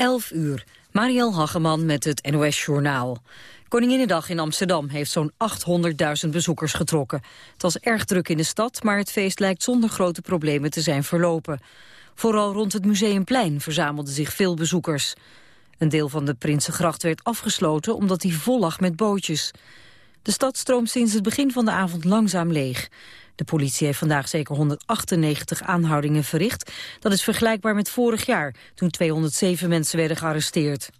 11 uur. Mariel Hageman met het NOS Journaal. Koninginnedag in Amsterdam heeft zo'n 800.000 bezoekers getrokken. Het was erg druk in de stad, maar het feest lijkt zonder grote problemen te zijn verlopen. Vooral rond het Museumplein verzamelden zich veel bezoekers. Een deel van de Prinsengracht werd afgesloten omdat die vol lag met bootjes. De stad stroomt sinds het begin van de avond langzaam leeg. De politie heeft vandaag zeker 198 aanhoudingen verricht. Dat is vergelijkbaar met vorig jaar, toen 207 mensen werden gearresteerd.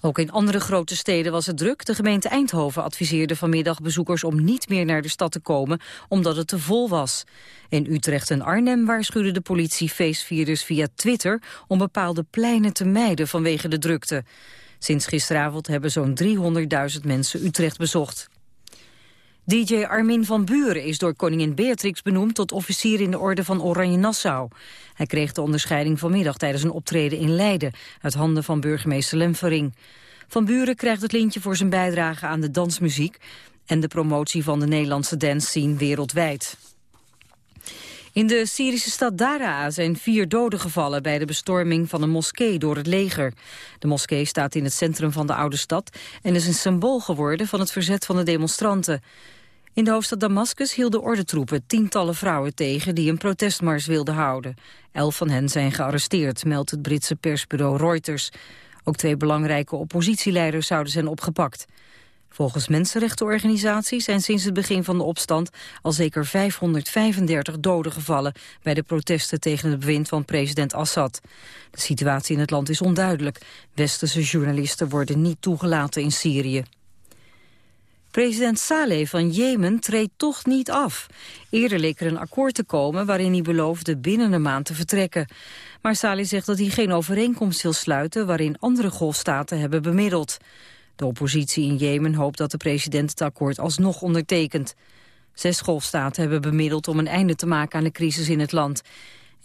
Ook in andere grote steden was het druk. De gemeente Eindhoven adviseerde vanmiddag bezoekers om niet meer naar de stad te komen, omdat het te vol was. In Utrecht en Arnhem waarschuwde de politie feestvierders via Twitter om bepaalde pleinen te mijden vanwege de drukte. Sinds gisteravond hebben zo'n 300.000 mensen Utrecht bezocht. DJ Armin van Buren is door koningin Beatrix benoemd tot officier in de orde van Oranje Nassau. Hij kreeg de onderscheiding vanmiddag tijdens een optreden in Leiden uit handen van burgemeester Lemvering. Van Buren krijgt het lintje voor zijn bijdrage aan de dansmuziek en de promotie van de Nederlandse dance scene wereldwijd. In de Syrische stad Daraa zijn vier doden gevallen bij de bestorming van een moskee door het leger. De moskee staat in het centrum van de oude stad en is een symbool geworden van het verzet van de demonstranten. In de hoofdstad Damascus hielden ordentroepen tientallen vrouwen tegen die een protestmars wilden houden. Elf van hen zijn gearresteerd, meldt het Britse persbureau Reuters. Ook twee belangrijke oppositieleiders zouden zijn opgepakt. Volgens mensenrechtenorganisaties zijn sinds het begin van de opstand al zeker 535 doden gevallen bij de protesten tegen het bewind van president Assad. De situatie in het land is onduidelijk. Westerse journalisten worden niet toegelaten in Syrië. President Saleh van Jemen treedt toch niet af. Eerder leek er een akkoord te komen waarin hij beloofde binnen een maand te vertrekken. Maar Saleh zegt dat hij geen overeenkomst wil sluiten waarin andere golfstaten hebben bemiddeld. De oppositie in Jemen hoopt dat de president het akkoord alsnog ondertekent. Zes golfstaten hebben bemiddeld om een einde te maken aan de crisis in het land.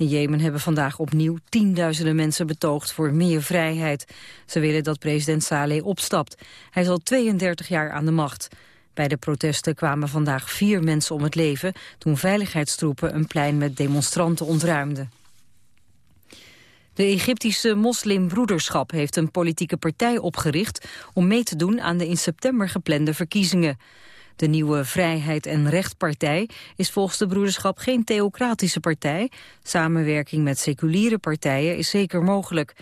In Jemen hebben vandaag opnieuw tienduizenden mensen betoogd voor meer vrijheid. Ze willen dat president Saleh opstapt. Hij is al 32 jaar aan de macht. Bij de protesten kwamen vandaag vier mensen om het leven... toen veiligheidstroepen een plein met demonstranten ontruimden. De Egyptische moslimbroederschap heeft een politieke partij opgericht... om mee te doen aan de in september geplande verkiezingen. De nieuwe Vrijheid en Rechtpartij is volgens de broederschap geen theocratische partij. Samenwerking met seculiere partijen is zeker mogelijk.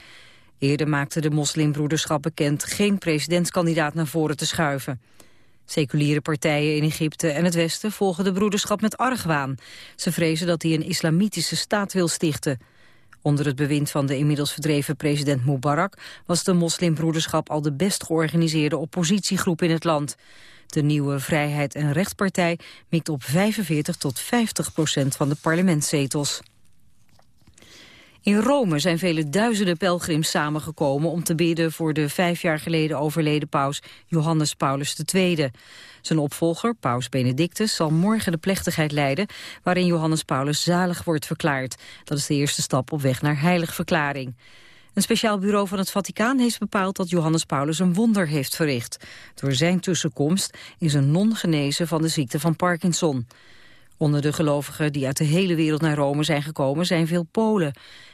Eerder maakte de moslimbroederschap bekend geen presidentskandidaat naar voren te schuiven. Seculiere partijen in Egypte en het Westen volgen de broederschap met argwaan. Ze vrezen dat hij een islamitische staat wil stichten. Onder het bewind van de inmiddels verdreven president Mubarak... was de moslimbroederschap al de best georganiseerde oppositiegroep in het land. De nieuwe Vrijheid en Rechtpartij mikt op 45 tot 50 procent van de parlementszetels. In Rome zijn vele duizenden pelgrims samengekomen om te bidden voor de vijf jaar geleden overleden paus Johannes Paulus II. Zijn opvolger, paus Benedictus, zal morgen de plechtigheid leiden waarin Johannes Paulus zalig wordt verklaard. Dat is de eerste stap op weg naar heiligverklaring. Een speciaal bureau van het Vaticaan heeft bepaald dat Johannes Paulus een wonder heeft verricht. Door zijn tussenkomst is een non genezen van de ziekte van Parkinson. Onder de gelovigen die uit de hele wereld naar Rome zijn gekomen zijn veel Polen.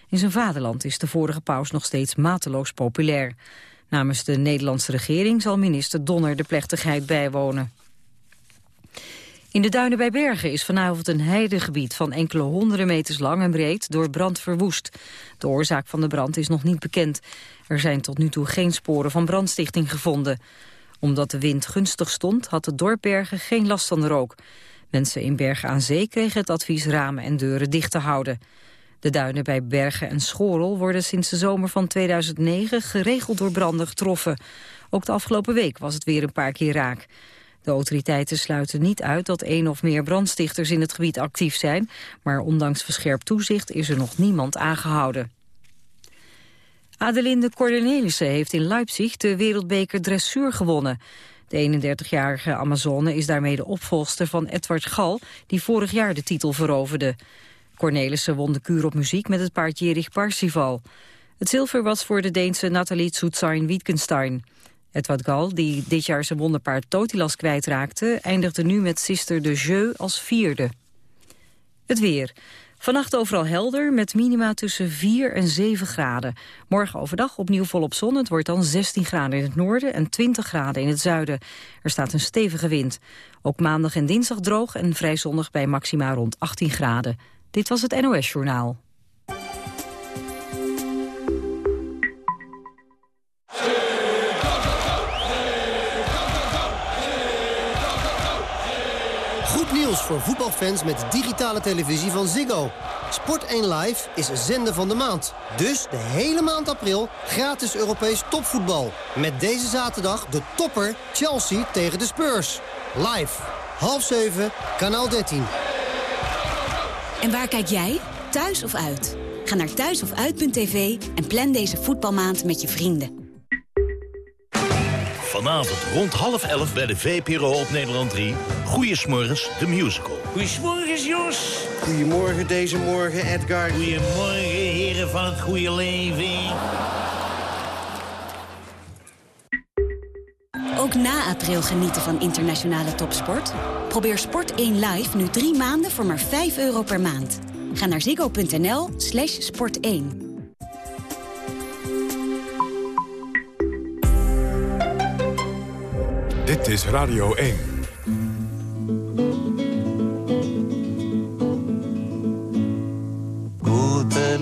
In zijn vaderland is de vorige paus nog steeds mateloos populair. Namens de Nederlandse regering zal minister Donner de plechtigheid bijwonen. In de duinen bij Bergen is vanavond een heidegebied van enkele honderden meters lang en breed door brand verwoest. De oorzaak van de brand is nog niet bekend. Er zijn tot nu toe geen sporen van brandstichting gevonden. Omdat de wind gunstig stond, had het dorp Bergen geen last van de rook. Mensen in Bergen aan Zee kregen het advies ramen en deuren dicht te houden. De duinen bij Bergen en Schorel worden sinds de zomer van 2009 geregeld door branden getroffen. Ook de afgelopen week was het weer een paar keer raak. De autoriteiten sluiten niet uit dat één of meer brandstichters in het gebied actief zijn, maar ondanks verscherpt toezicht is er nog niemand aangehouden. Adelinde Cornelissen heeft in Leipzig de wereldbeker dressuur gewonnen. De 31-jarige Amazone is daarmee de opvolgster van Edward Gal, die vorig jaar de titel veroverde. Cornelissen won de kuur op muziek met het paard Jerich Parsival. Het zilver was voor de Deense Nathalie Tsutsain Wittgenstein. Edward Gal, die dit jaar zijn wonderpaard Totilas kwijtraakte... eindigde nu met Sister de Jeu als vierde. Het weer. Vannacht overal helder, met minima tussen 4 en 7 graden. Morgen overdag opnieuw volop zon. Het wordt dan 16 graden in het noorden en 20 graden in het zuiden. Er staat een stevige wind. Ook maandag en dinsdag droog en vrij zonnig bij maxima rond 18 graden. Dit was het NOS Journaal. Nieuws voor voetbalfans met digitale televisie van Ziggo. Sport 1 Live is zender van de maand. Dus de hele maand april gratis Europees topvoetbal. Met deze zaterdag de topper Chelsea tegen de Spurs. Live, half 7, kanaal 13. En waar kijk jij? Thuis of uit? Ga naar thuisofuit.tv en plan deze voetbalmaand met je vrienden. Vanavond rond half elf bij de VPRO op Nederland 3. Goeiesmorgens, de musical. Goedemorgen, Jos. Goedemorgen deze morgen, Edgar. Goedemorgen, heren van het goede leven. Ook na april genieten van internationale topsport? Probeer Sport 1 Live nu drie maanden voor maar 5 euro per maand. Ga naar ziggo.nl slash sport 1. Dit is Radio 1.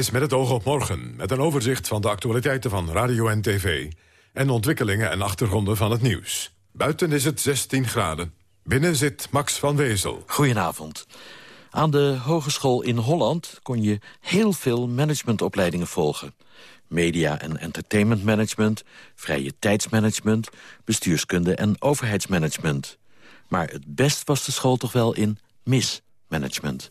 Is met het oog op morgen, met een overzicht van de actualiteiten van radio en tv... en ontwikkelingen en achtergronden van het nieuws. Buiten is het 16 graden. Binnen zit Max van Wezel. Goedenavond. Aan de Hogeschool in Holland kon je heel veel managementopleidingen volgen. Media en entertainment management, vrije tijdsmanagement... bestuurskunde en overheidsmanagement. Maar het best was de school toch wel in mismanagement.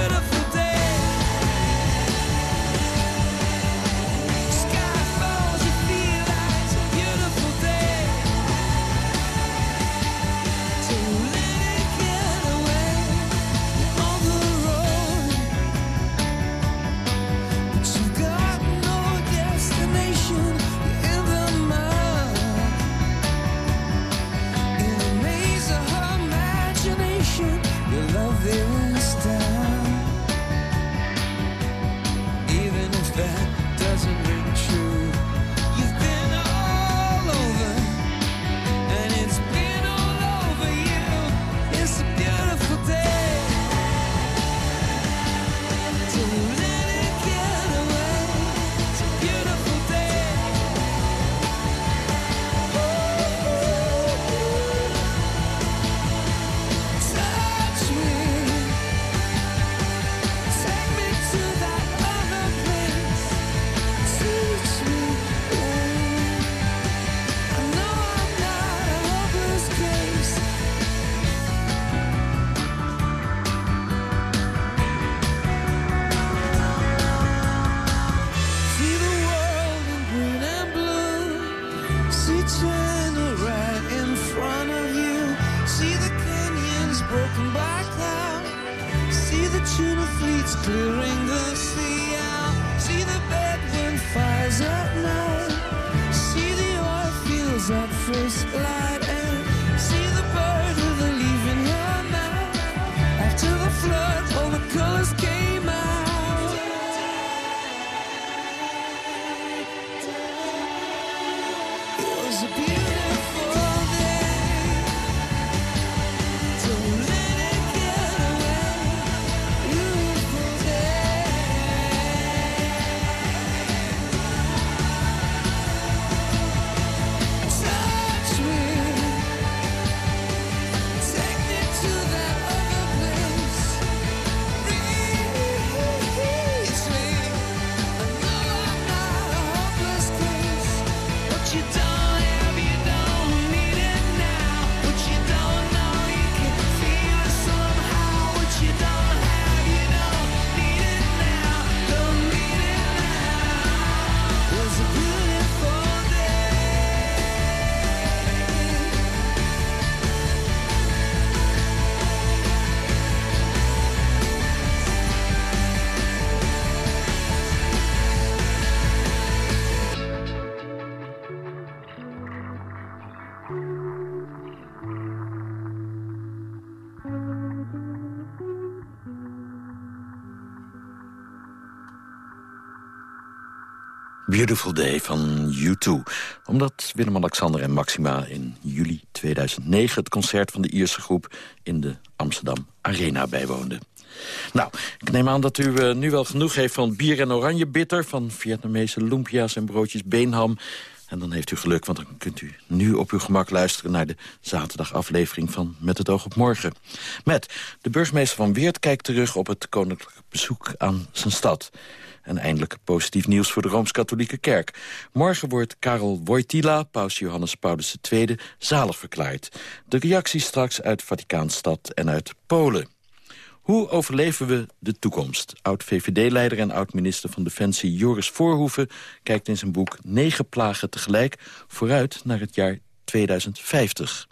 Beautiful Day van U2. Omdat Willem-Alexander en Maxima in juli 2009... het concert van de Ierse groep in de Amsterdam Arena bijwoonden. Nou, ik neem aan dat u eh, nu wel genoeg heeft van bier en oranje bitter... van Vietnamese lumpia's en broodjes beenham... En dan heeft u geluk, want dan kunt u nu op uw gemak luisteren... naar de zaterdagaflevering van Met het oog op morgen. Met de burgemeester van Weert kijkt terug op het koninklijk bezoek aan zijn stad. En eindelijk positief nieuws voor de Rooms-Katholieke Kerk. Morgen wordt Karel Wojtyla, paus Johannes Paulus II, zalig verklaard. De reacties straks uit Vaticaanstad en uit Polen. Hoe overleven we de toekomst? Oud-VVD-leider en oud-minister van Defensie Joris Voorhoeven... kijkt in zijn boek Negen plagen tegelijk vooruit naar het jaar 2050.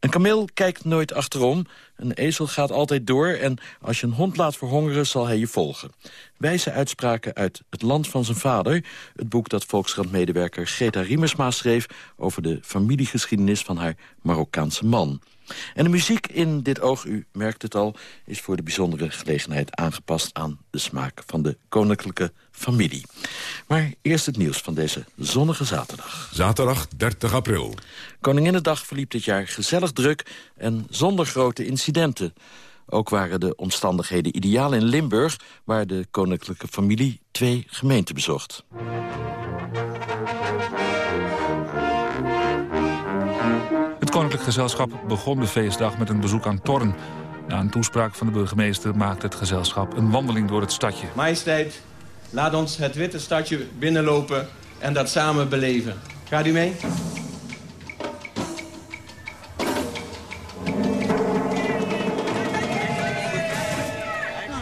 Een kameel kijkt nooit achterom, een ezel gaat altijd door... en als je een hond laat verhongeren, zal hij je volgen. Wijze uitspraken uit Het Land van zijn vader... het boek dat Volkskrant-medewerker Greta Riemersma schreef... over de familiegeschiedenis van haar Marokkaanse man. En de muziek in dit oog, u merkt het al... is voor de bijzondere gelegenheid aangepast aan de smaak van de koninklijke familie. Maar eerst het nieuws van deze zonnige zaterdag. Zaterdag 30 april. Koninginnedag verliep dit jaar gezellig druk en zonder grote incidenten. Ook waren de omstandigheden ideaal in Limburg... waar de koninklijke familie twee gemeenten bezocht. Het Koninklijk Gezelschap begon de feestdag met een bezoek aan Torn. Na een toespraak van de burgemeester maakte het gezelschap een wandeling door het stadje. Majesteit, laat ons het witte stadje binnenlopen en dat samen beleven. Gaat u mee?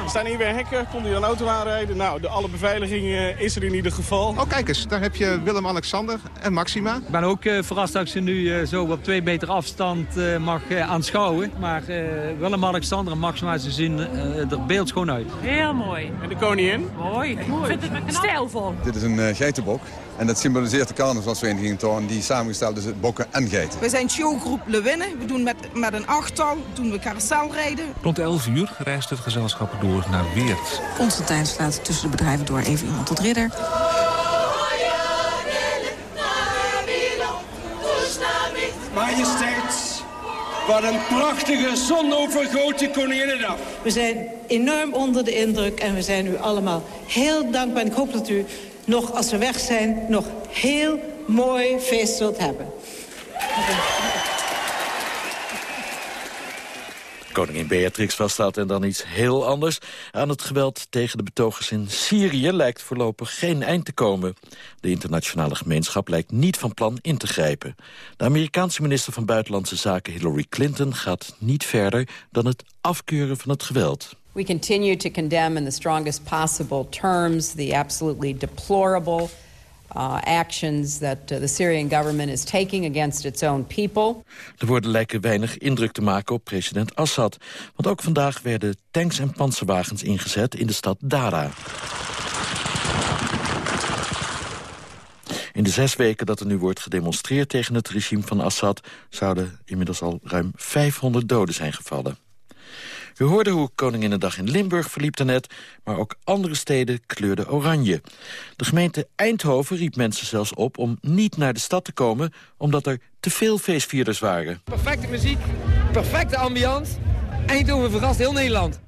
We staan hier weer hekken, komt hier een auto aanrijden. Nou, de, alle beveiliging eh, is er in ieder geval. Oh, kijk eens, daar heb je Willem-Alexander en Maxima. Ik ben ook eh, verrast dat ik ze nu eh, zo op twee meter afstand eh, mag eh, aanschouwen. Maar eh, Willem-Alexander en Maxima, ze zien eh, er beeldschoon uit. Heel mooi. En de koningin? Mooi. Mooi. Stijlvol. Dit is een geitenbok. En dat symboliseert de carnavalsvereniging Toorn die samengesteld is uit bokken en geiten. We zijn showgroep Lewinnen. We doen met, met een achttal doen we carouselrijden. Rond 11 uur reist het gezelschap door naar Weert. Constantijn slaat tussen de bedrijven door even iemand tot ridder. Majesteit, wat een prachtige zonovergoten Koninginnedag. We zijn enorm onder de indruk en we zijn u allemaal heel dankbaar. En ik hoop dat u nog, als we weg zijn, nog heel mooi feest zult hebben. Koningin Beatrix was en dan iets heel anders. Aan het geweld tegen de betogers in Syrië lijkt voorlopig geen eind te komen. De internationale gemeenschap lijkt niet van plan in te grijpen. De Amerikaanse minister van Buitenlandse Zaken Hillary Clinton gaat niet verder dan het afkeuren van het geweld. We continue to condemn in the strongest possible terms the absolutely deplorable uh, actions that uh, the Syrian government is taking against its own people. De woorden lijken weinig indruk te maken op president Assad. Want ook vandaag werden tanks en panzerwagens ingezet in de stad Dara. In de zes weken dat er nu wordt gedemonstreerd tegen het regime van Assad... zouden inmiddels al ruim 500 doden zijn gevallen. U hoorde hoe Koninginnedag in Limburg verliep daarnet... maar ook andere steden kleurden oranje. De gemeente Eindhoven riep mensen zelfs op om niet naar de stad te komen... omdat er te veel feestvierders waren. Perfecte muziek, perfecte ambiance. Eindhoven verrast heel Nederland.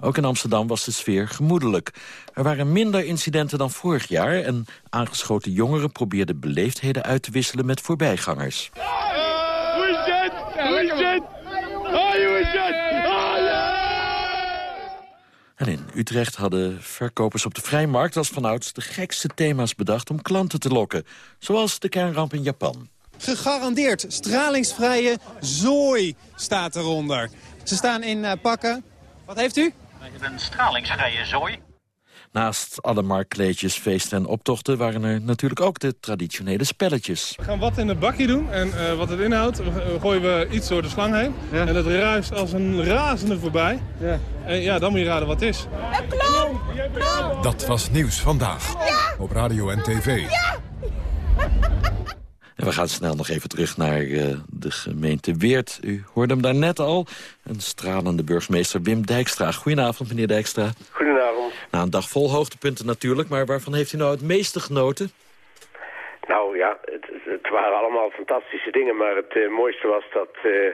Ook in Amsterdam was de sfeer gemoedelijk. Er waren minder incidenten dan vorig jaar... en aangeschoten jongeren probeerden beleefdheden uit te wisselen met voorbijgangers is het? Hoe is het? Oh, hoe is het? Oh, En in Utrecht hadden verkopers op de Vrijmarkt als vanouds de gekste thema's bedacht om klanten te lokken. Zoals de kernramp in Japan. Gegarandeerd stralingsvrije zooi staat eronder. Ze staan in eh, pakken. Wat heeft u? Een stralingsvrije zooi. Naast alle marktkleedjes, feesten en optochten waren er natuurlijk ook de traditionele spelletjes. We gaan wat in het bakje doen en eh, wat het inhoudt, eh, gooien we iets door de slang heen. En het ruist als een razende voorbij. En ja, dan moet je raden wat het is. Dat was Nieuws Vandaag. Op radio en tv. En we gaan snel nog even terug naar eh, de gemeente Weert. U hoorde hem daar net al. Een stralende burgemeester Wim Dijkstra. Goedenavond, meneer Dijkstra. Goedenavond. Nou, een dag vol hoogtepunten natuurlijk, maar waarvan heeft u nou het meeste genoten? Nou ja, het, het waren allemaal fantastische dingen, maar het eh, mooiste was dat eh,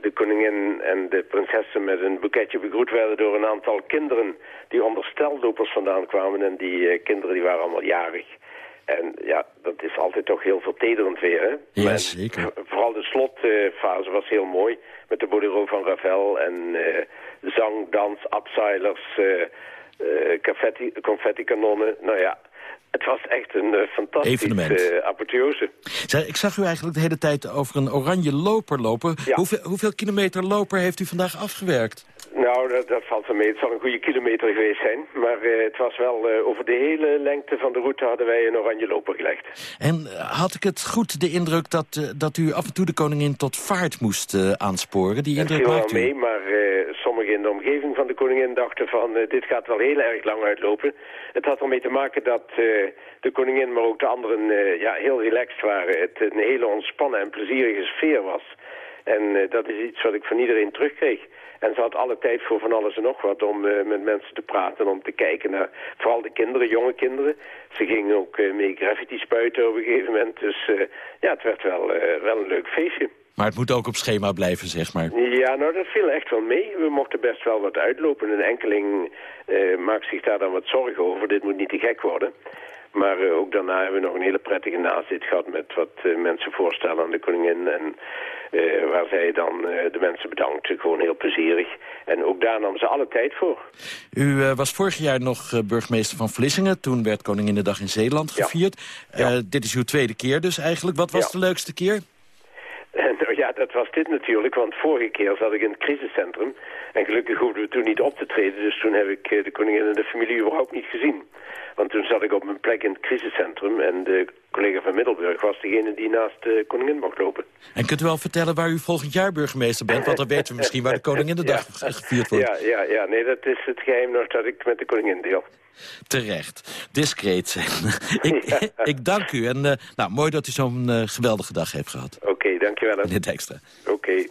de koningin en de prinsessen met een boeketje begroet werden door een aantal kinderen die onder steldopers vandaan kwamen. En die eh, kinderen die waren allemaal jarig. En ja, dat is altijd toch heel vertederend weer, hè? Ja, zeker. Vooral de slotfase was heel mooi. Met de Bolero van Ravel en zang, dans, abseilers, eh, confetti, confetti-kanonnen. Nou ja, het was echt een eh, fantastische Evenement. eh, apotheose. Ik zag u eigenlijk de hele tijd over een oranje loper lopen. Hoeveel, hoeveel kilometer loper heeft u vandaag afgewerkt? Nou, dat, dat valt wel mee. Het zal een goede kilometer geweest zijn. Maar het was wel, over de hele lengte van de route hadden wij een oranje loper gelegd. En had ik het goed de indruk dat, dat u af en toe de koningin tot vaart moest aansporen? Die indruk maakt u? mee, maar de omgeving van de koningin dachten van... eh, dit gaat wel heel erg lang uitlopen. Het had ermee te maken dat eh, de koningin, maar ook de anderen eh, ja, heel relaxed waren. Het een hele ontspannen en plezierige sfeer was. En dat is iets wat ik van iedereen terugkreeg. En ze had alle tijd voor van alles en nog wat om met mensen te praten, om te kijken naar vooral de kinderen, jonge kinderen. Ze gingen ook mee graffiti spuiten op een gegeven moment. Dus ja, het werd wel, wel een leuk feestje. Maar het moet ook op schema blijven, zeg maar. Ja, nou dat viel echt wel mee. We mochten best wel wat uitlopen. Een enkeling eh, maakt zich daar dan wat zorgen over. Dit moet niet te gek worden. Maar eh, ook daarna hebben we nog een hele prettige nazit gehad met wat eh, mensen voorstellen aan de koningin. En waar zij dan de mensen bedankt. Gewoon heel plezierig. En ook daar nam ze alle tijd voor. U was vorig jaar nog burgemeester van Vlissingen. Toen werd Koninginnedag in Zeeland gevierd. Dit is uw tweede keer dus eigenlijk. Wat was de leukste keer? En nou ja, dat was dit natuurlijk, want vorige keer zat ik in het crisiscentrum. En gelukkig hoefden we toen niet op te treden, dus toen heb ik eh, de koningin en de familie überhaupt niet gezien. Want toen zat ik op mijn plek in het crisiscentrum en de collega van Middelburg was degene die naast de koningin mocht lopen. En kunt u wel vertellen waar u volgend jaar burgemeester bent? Want dan weten we misschien waar de Koninginnedag ge- gevierd wordt. Ja, ja, ja, nee, dat is het geheim nog dat ik met de koningin deel. Terecht. Discreet zijn. ik, ik dank u. En eh, nou, mooi dat u zo'n eh, geweldige dag heeft gehad. Oké, dankjewel. hè. Meneer Dijkstra. Oké.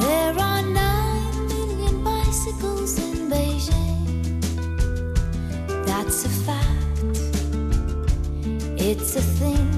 There are nine million bicycles in Beijing. That's a fact. It's a thing we can't deny.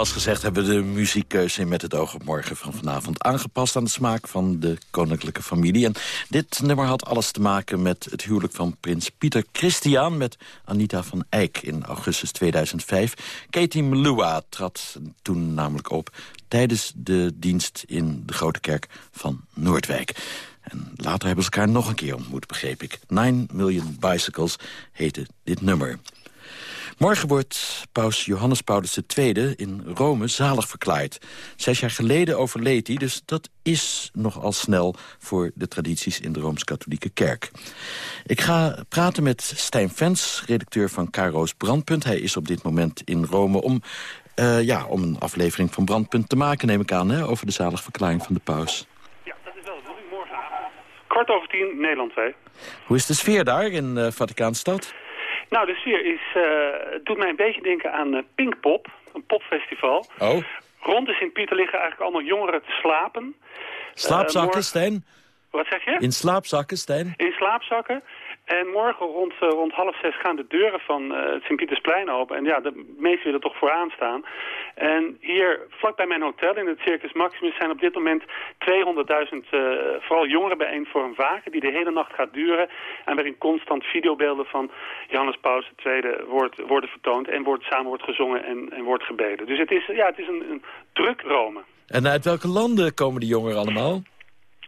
Zoals gezegd hebben we de muziekkeuze Met het oog op morgen van vanavond aangepast aan de smaak van de koninklijke familie. En dit nummer had alles te maken met het huwelijk van prins Pieter Christian met Anita van Eyck in augustus 2005. Katie Melua trad toen namelijk op tijdens de dienst in de Grote Kerk van Noordwijk. En later hebben ze elkaar nog een keer ontmoet, begreep ik. Nine Million Bicycles heette dit nummer. Morgen wordt paus Johannes Paulus II in Rome zalig verklaard. Zes jaar geleden overleed hij, dus dat is nogal snel... voor de tradities in de Rooms-Katholieke Kerk. Ik ga praten met Stijn Vens, redacteur van Caro's Brandpunt. Hij is op dit moment in Rome om, eh, ja, om een aflevering van Brandpunt te maken... neem ik aan, hè, over de zalig verklaring van de paus. Ja, dat is wel bedoeling morgenavond. Kwart over tien, Nederland 2. Hoe is de sfeer daar in uh, Vaticaanstad? Nou, de sfeer is, eh, het doet mij een beetje denken aan eh, Pinkpop, een popfestival. Oh, Rond de Sint-Pieter liggen eigenlijk allemaal jongeren te slapen. slaapzakken, morgen- Stijn? Wat zeg je? In slaapzakken, Stijn? In slaapzakken. En morgen rond, eh, rond half zes gaan de deuren van eh, het Sint-Pietersplein open. En ja, de meesten willen toch vooraan staan. En hier, vlak bij mijn hotel in het Circus Maximus... zijn op dit moment 200.000 eh, vooral jongeren bijeen voor een wagen... die de hele nacht gaat duren. En waarin constant videobeelden van Johannes Paus II wordt, worden vertoond... en wordt, samen wordt gezongen en, en wordt gebeden. Dus het is, ja, het is een, een druk Rome. En uit welke landen komen die jongeren allemaal?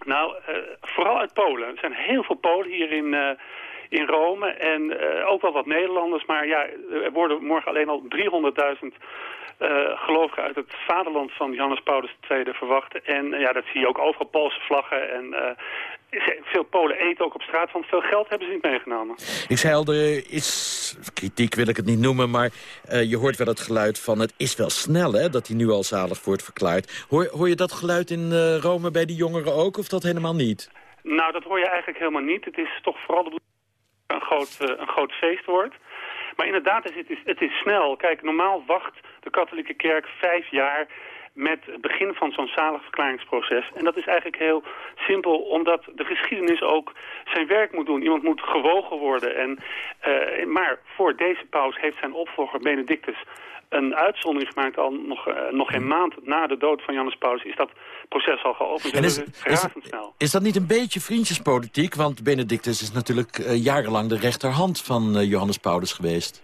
Nou, vooral uit Polen. Er zijn heel veel Polen hier in, in Rome en eh, ook wel wat Nederlanders. Maar ja, er worden morgen alleen al 300.000 eh, gelovigen uit het vaderland van Johannes Paulus II verwacht. En eh, ja, dat zie je ook overal Poolse vlaggen. En veel Polen eten ook op straat, want veel geld hebben ze niet meegenomen. Ik zei al, er is, kritiek wil ik het niet noemen, maar je hoort wel het geluid van... het is wel snel hè, dat hij nu al zalig wordt verklaard. Hoor, hoor je dat geluid in Rome bij die jongeren ook, of dat helemaal niet? Nou, dat hoor je eigenlijk helemaal niet. Het is toch vooral de een groot, eh, een groot feest wordt. Maar inderdaad, het is, het is snel. Kijk, normaal wacht de katholieke kerk vijf jaar met het begin van zo'n zaligverklaringsproces. En dat is eigenlijk heel simpel, omdat de geschiedenis ook zijn werk moet doen. Iemand moet gewogen worden. En, eh, maar voor deze paus heeft zijn opvolger Benedictus een uitzondering gemaakt. Al nog, eh, nog een maand na de dood van Johannes Paulus is dat proces al geopend. En is, is dat niet een beetje vriendjespolitiek? Want Benedictus is natuurlijk eh, jarenlang de rechterhand van eh, Johannes Paulus geweest.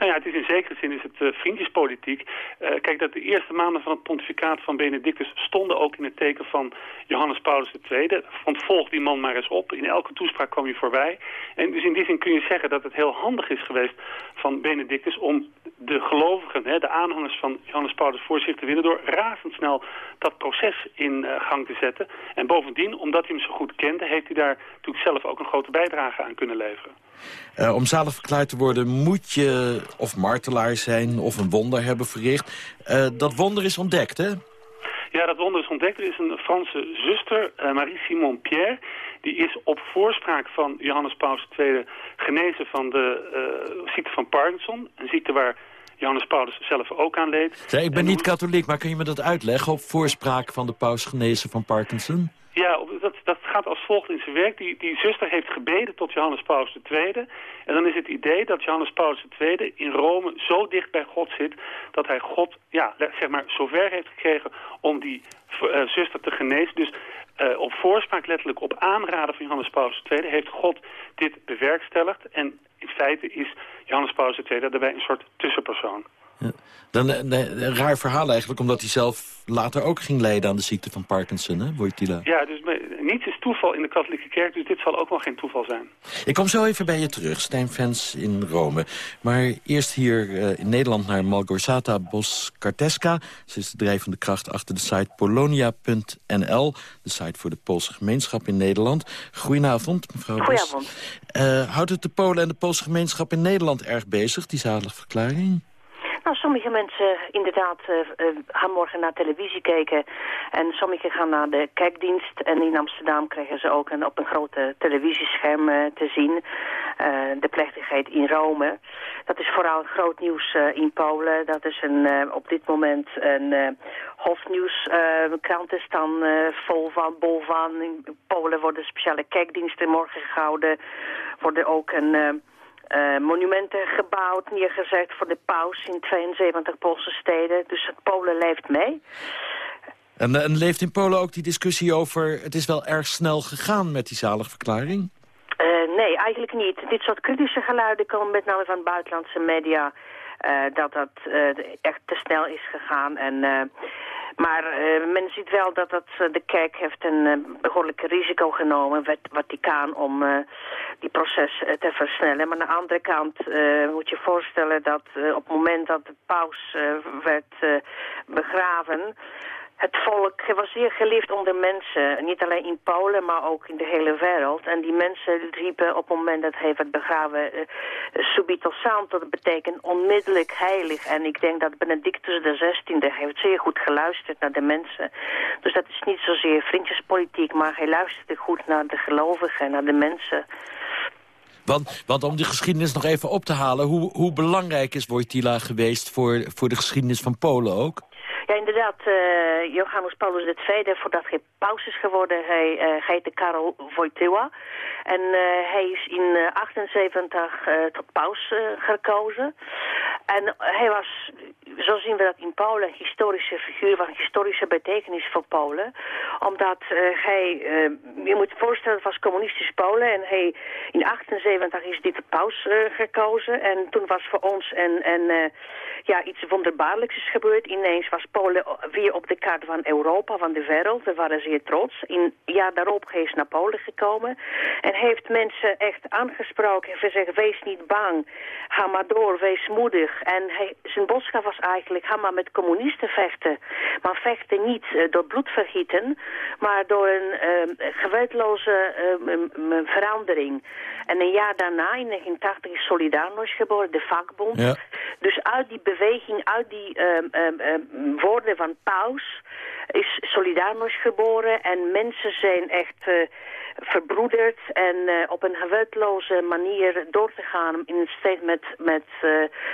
Nou ja, het is in zekere zin is het eh, vriendjespolitiek. Eh, kijk, dat de eerste maanden van het pontificaat van Benedictus stonden ook in het teken van Johannes Paulus II. Van volg die man maar eens op. In elke toespraak kwam hij voorbij. En dus in die zin kun je zeggen dat het heel handig is geweest van Benedictus om de gelovigen, hè, de aanhangers van Johannes Paulus voor zich te winnen door razendsnel dat proces in eh, gang te zetten. En bovendien, omdat hij hem zo goed kende, heeft hij daar natuurlijk zelf ook een grote bijdrage aan kunnen leveren. Eh, om zalig verklaard te worden moet je of martelaar zijn of een wonder hebben verricht. Eh, dat wonder is ontdekt, hè? Ja, dat wonder is ontdekt. Er is een Franse zuster, eh, Marie-Simon Pierre. Die is op voorspraak van Johannes Paulus II genezen van de ziekte van Parkinson. Een ziekte waar Johannes Paulus zelf ook aan leed. Ik ben niet katholiek, maar kun je me dat uitleggen? Op voorspraak van de paus genezen van Parkinson? Ja, dat, dat gaat als volgt in zijn werk. Die, die zuster heeft gebeden tot Johannes Paulus II. En dan is het idee dat Johannes Paulus II in Rome zo dicht bij God zit... dat hij God, ja, zeg maar, zover heeft gekregen om die eh, zuster te genezen. Dus eh, op voorspraak, letterlijk op aanraden van Johannes Paulus II... heeft God dit bewerkstelligd. En in feite is Johannes Paulus II daarbij een soort tussenpersoon. Dan, eh, een raar verhaal eigenlijk, omdat hij zelf later ook ging lijden aan de ziekte van Parkinson, hè, Wojtyla? Ja, dus niets is toeval in de katholieke kerk, dus dit zal ook wel geen toeval zijn. Ik kom zo even bij je terug, Stijn Fans in Rome. Maar eerst hier eh, in Nederland naar Malgorzata Boskarteska. Ze is de drijvende kracht achter de site polonia.nl. De site voor de Poolse gemeenschap in Nederland. Goedenavond, mevrouw Bos. Goedenavond. Eh, houdt het de Polen en de Poolse gemeenschap in Nederland erg bezig, die zaligverklaring? Nou, sommige mensen inderdaad eh, eh, gaan morgen naar televisie kijken. En sommigen gaan naar de kijkdienst. En in Amsterdam krijgen ze ook een, op een grote televisiescherm eh, te zien. eh, de plechtigheid in Rome. Dat is vooral groot nieuws eh, in Polen. Dat is een, eh, op dit moment een uh, hofnieuwskrant is dan eh, vol van, bol van. In Polen worden speciale kijkdiensten morgen gehouden. Worden ook een... eh, eh, monumenten gebouwd, neergezet voor de paus in 72 Poolse steden. Dus het Polen leeft mee. En, eh, en leeft in Polen ook die discussie over... het is wel erg snel gegaan met die zaligverklaring? Eh, nee, eigenlijk niet. Dit soort kritische geluiden komen met name van buitenlandse media... dat dat echt te snel is gegaan. En, maar eh, men ziet wel dat, dat eh, de kerk heeft een eh, behoorlijk risico genomen, het Vaticaan, om die proces te versnellen. Maar aan de andere kant moet je voorstellen dat op het moment dat de paus werd begraven... Het volk was zeer geliefd onder mensen, niet alleen in Polen, maar ook in de hele wereld. En die mensen riepen op het moment dat hij werd begraven, uh, subito santo, dat betekent onmiddellijk heilig. En ik denk dat Benedictus XVI heeft zeer goed geluisterd naar de mensen. Dus dat is niet zozeer vriendjespolitiek, maar hij luisterde goed naar de gelovigen, naar de mensen. Want, want om die geschiedenis nog even op te halen... hoe, hoe belangrijk is Wojtyla geweest voor, voor de geschiedenis van Polen ook? Ja, inderdaad. Uh, Johannes Paulus II, voordat hij paus is geworden, hij uh, heette Karel Wojtyła. En uh, hij is in 78 tot paus gekozen. En hij was, zo zien we dat in Polen, een historische figuur van historische betekenis voor Polen. Omdat hij, je moet je voorstellen, het was communistisch Polen. En hij, in 78 is dit paus gekozen. En toen was voor ons een ja, iets wonderbaarlijks is gebeurd. Ineens was Polen weer op de kaart van Europa, van de wereld. We waren zeer trots. In jaar daarop hij is naar Polen gekomen. En heeft mensen echt aangesproken. Heeft gezegd, wees niet bang. Ga maar door, wees moedig. En hij, zijn boodschap was eigenlijk, ga maar met communisten vechten. Maar vechten niet uh, door bloedvergieten, maar door een uh, geweldloze uh, verandering. En een jaar daarna, in 1980, is Solidarność geboren, de vakbond. Ja. Dus uit die beweging, uit die um, woorden van paus is Solidarność geboren. En mensen zijn echt uh, verbroederd en uh, op een geweldloze manier door te gaan in een strijd met, met uh,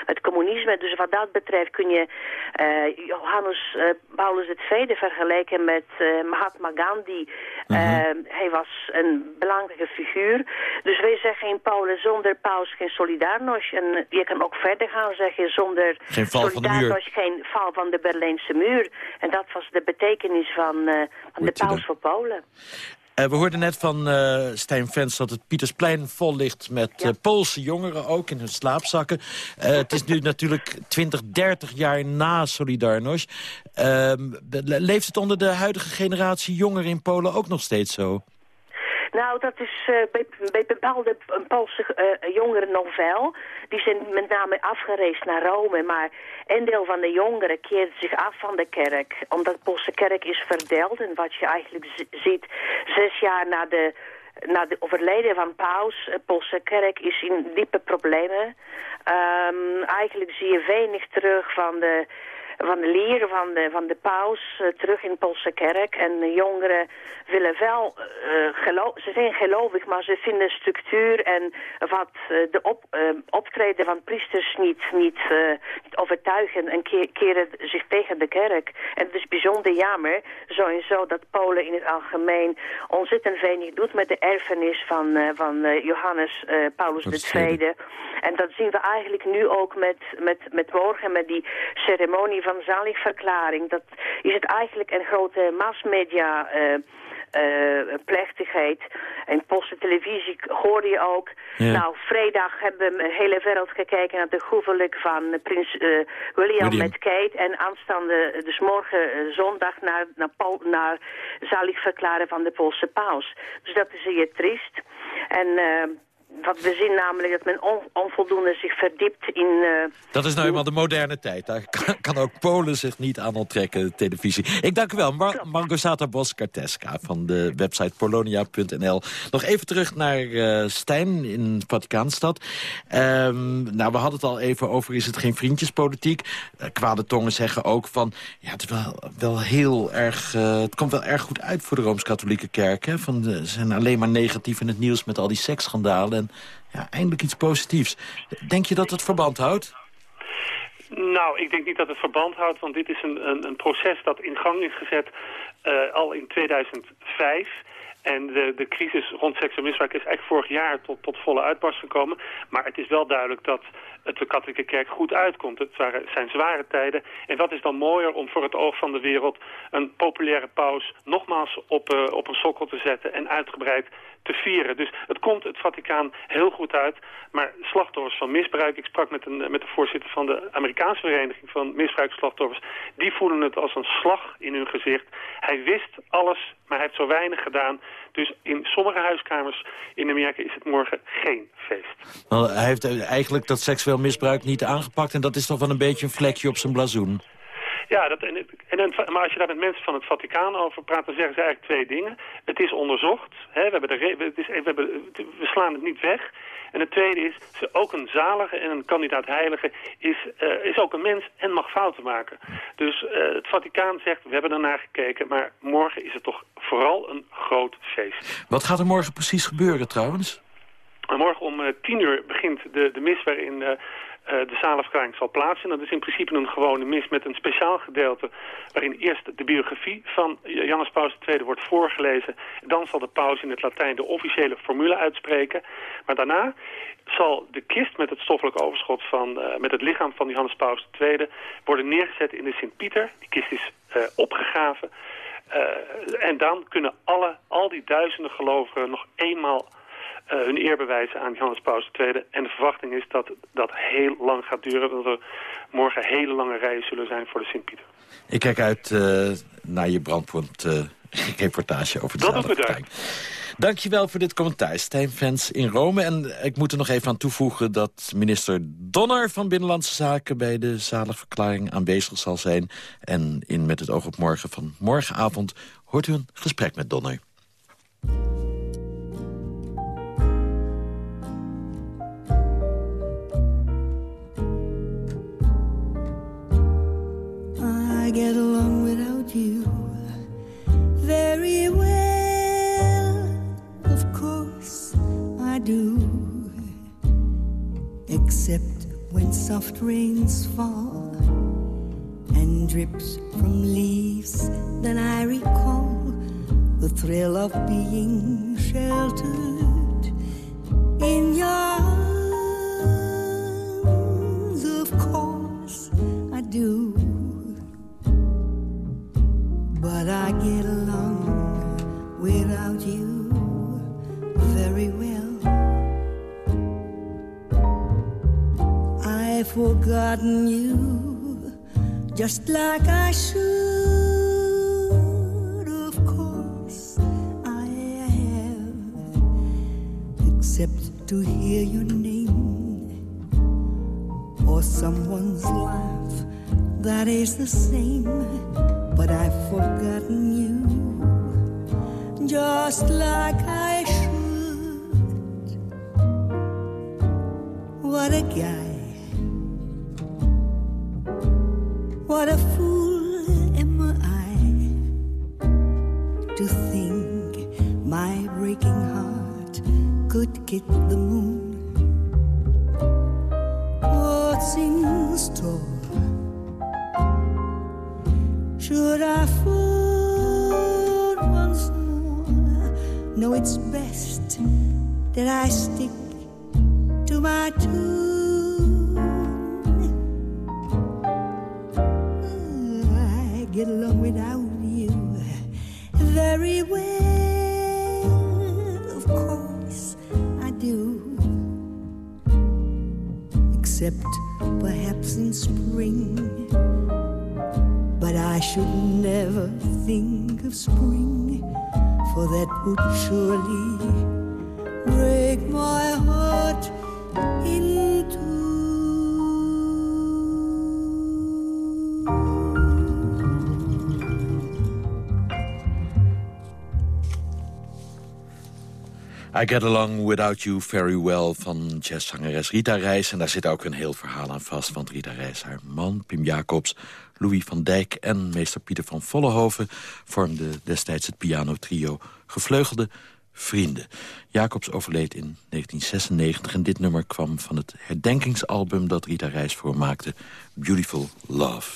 het communisme. Dus wat dat betreft kun je Johannes Paulus II vergelijken met Mahatma Gandhi. -hmm. hij was een belangrijke figuur. Dus wij zeggen in Polen zonder paus geen Solidarność. En je kan ook verder gaan zeggen zonder geen val van de muur. geen val van de Berlijnse muur. En dat was de betekenis van, van de paus voor Polen. Eh, we hoorden net van eh Stijn Vens dat het Pietersplein vol ligt met eh, Poolse jongeren, ook in hun slaapzakken. Het is nu natuurlijk 20, 30 jaar na Solidarność. Ehm, le- leeft het onder de huidige generatie jongeren in Polen ook nog steeds zo? Nou, dat is eh, bij, bepaalde eh, Poolse eh, jongeren nog wel. Die zijn met name afgereisd naar Rome, maar een deel van de jongeren keert zich af van de kerk. Omdat de Poolse kerk is verdeeld en wat je eigenlijk ziet, zes jaar na de, na de overlijden van Paus, de Poolse kerk is in diepe problemen. Ehm, eigenlijk zie je weinig terug van de van de van de, van de paus eh, terug in de Poolse kerk. En de jongeren willen wel, eh gelo- ze zijn gelovig, maar ze vinden structuur en wat eh, de op, optreden van priesters niet, niet, overtuigen en ke- keren zich tegen de kerk. En het is bijzonder jammer, sowieso, dat Polen in het algemeen ontzettend weinig doet met de erfenis van, van Johannes eh, Paulus II. En dat zien we eigenlijk nu ook met, met, met morgen, met die ceremonie van zaligverklaring. Dat is het eigenlijk een grote massmedia eh, eh, plechtigheid. En Poolse televisie hoorde je ook. Ja. Nou, vrijdag hebben we de hele wereld gekeken naar de huwelijk van prins eh, William, William. met Kate. En aanstaande, dus morgen zondag naar, naar, naar zaligverklaren van de Poolse paus. Dus dat is zeer triest. En... wat we zien namelijk dat men on- onvoldoende zich verdiept in... eh, Dat is nou eenmaal de moderne tijd. Daar kan, kan ook Polen zich niet aan onttrekken, de televisie. Ik dank u wel, Mar Margosata Boskarteska van de website polonia.nl. Nog even terug naar eh, Stijn in Vaticaanstad. Ehm, nou, we hadden het al even over, is het geen vriendjespolitiek? Eh, kwade tongen zeggen ook van, ja, het, is wel, wel heel erg, het komt wel erg goed uit voor de Rooms-Katholieke Kerk. Hè? Van, zijn alleen maar negatief in het nieuws met al die seksschandalen. Ja, eindelijk iets positiefs. Denk je dat het verband houdt? Nou, ik denk niet dat het verband houdt, want dit is een, een, een proces dat in gang is gezet eh, al in 2005. En de, de crisis rond seksueel misbruik is eigenlijk vorig jaar tot, tot volle uitbarst gekomen. Maar het is wel duidelijk dat het de katholieke kerk goed uitkomt. Het waren, zijn zware tijden. En wat is dan mooier om voor het oog van de wereld een populaire paus nogmaals op, eh, op een sokkel te zetten en uitgebreid te vieren. Dus het komt het Vaticaan heel goed uit. Maar slachtoffers van misbruik, ik sprak met, een, met de voorzitter van de Amerikaanse Vereniging van Misbruikslachtoffers, die voelen het als een slag in hun gezicht. Hij wist alles, maar hij heeft zo weinig gedaan. Dus in sommige huiskamers in Amerika is het morgen geen feest. Hij heeft eigenlijk dat seksueel misbruik niet aangepakt... en dat is toch wel een beetje een vlekje op zijn blazoen. Ja, dat, en, en, maar als je daar met mensen van het Vaticaan over praat, dan zeggen ze eigenlijk twee dingen. Het is onderzocht, hè, we, hebben de het is, we, hebben, we slaan het niet weg. En het tweede is, ze, ook een zalige en een kandidaat heilige is, eh, is ook een mens en mag fouten maken. Dus eh, het Vaticaan zegt, we hebben ernaar gekeken, maar morgen is het toch vooral een groot feest. Wat gaat er morgen precies gebeuren trouwens? En morgen om eh, tien uur begint de, de mis waarin de zalenverklaring zal plaatsen. Dat is in principe een gewone mis met een speciaal gedeelte... waarin eerst de biografie van Johannes Paus II wordt voorgelezen. Dan zal de paus in het Latijn de officiële formule uitspreken. Maar daarna zal de kist met het stoffelijk overschot van... eh, met het lichaam van Johannes Paus II worden neergezet in de Sint-Pieter. Die kist is eh, opgegraven. Eh, en dan kunnen alle, al die duizenden gelovigen nog eenmaal eh, hun eer bewijzen aan Johannes Paus II. En de verwachting is dat dat heel lang gaat duren. Dat er morgen hele lange rijen zullen zijn voor de Sint-Pieter. Ik kijk uit eh, naar je brandpunt eh, reportage over de Dat. Dankjewel voor dit commentaar, Stijn Vens in Rome. En ik moet er nog even aan toevoegen dat minister Donner van Binnenlandse Zaken... bij de zaligverklaring aanwezig zal zijn. En in Met het oog op morgen van morgenavond hoort u een gesprek met Donner. Except when soft rains fall and drips from leaves, then I recall the thrill of being sheltered in your arms. Of course I do. But I get forgotten you just like I should. Of course, I have, except to hear your name or someone's laugh that is the same. But I've forgotten you just like I should. What a guy. Breaking heart could get the moon. What's in store? Should I fall once more? No, it's best that I stick to my tune. I get along without you very well. Except perhaps in spring. But I should never think of spring, for that would surely break my heart in I Get Along Without You Very Well van jazzzangeres Rita Reis. En daar zit ook een heel verhaal aan vast. Want Rita Reis, haar man, Pim Jacobs, Louis van Dijk... en meester Pieter van Vollenhoven vormden destijds het pianotrio Gevleugelde Vrienden. Jacobs overleed in 1996 en dit nummer kwam van het herdenkingsalbum... dat Rita Reis voormaakte, Beautiful Love.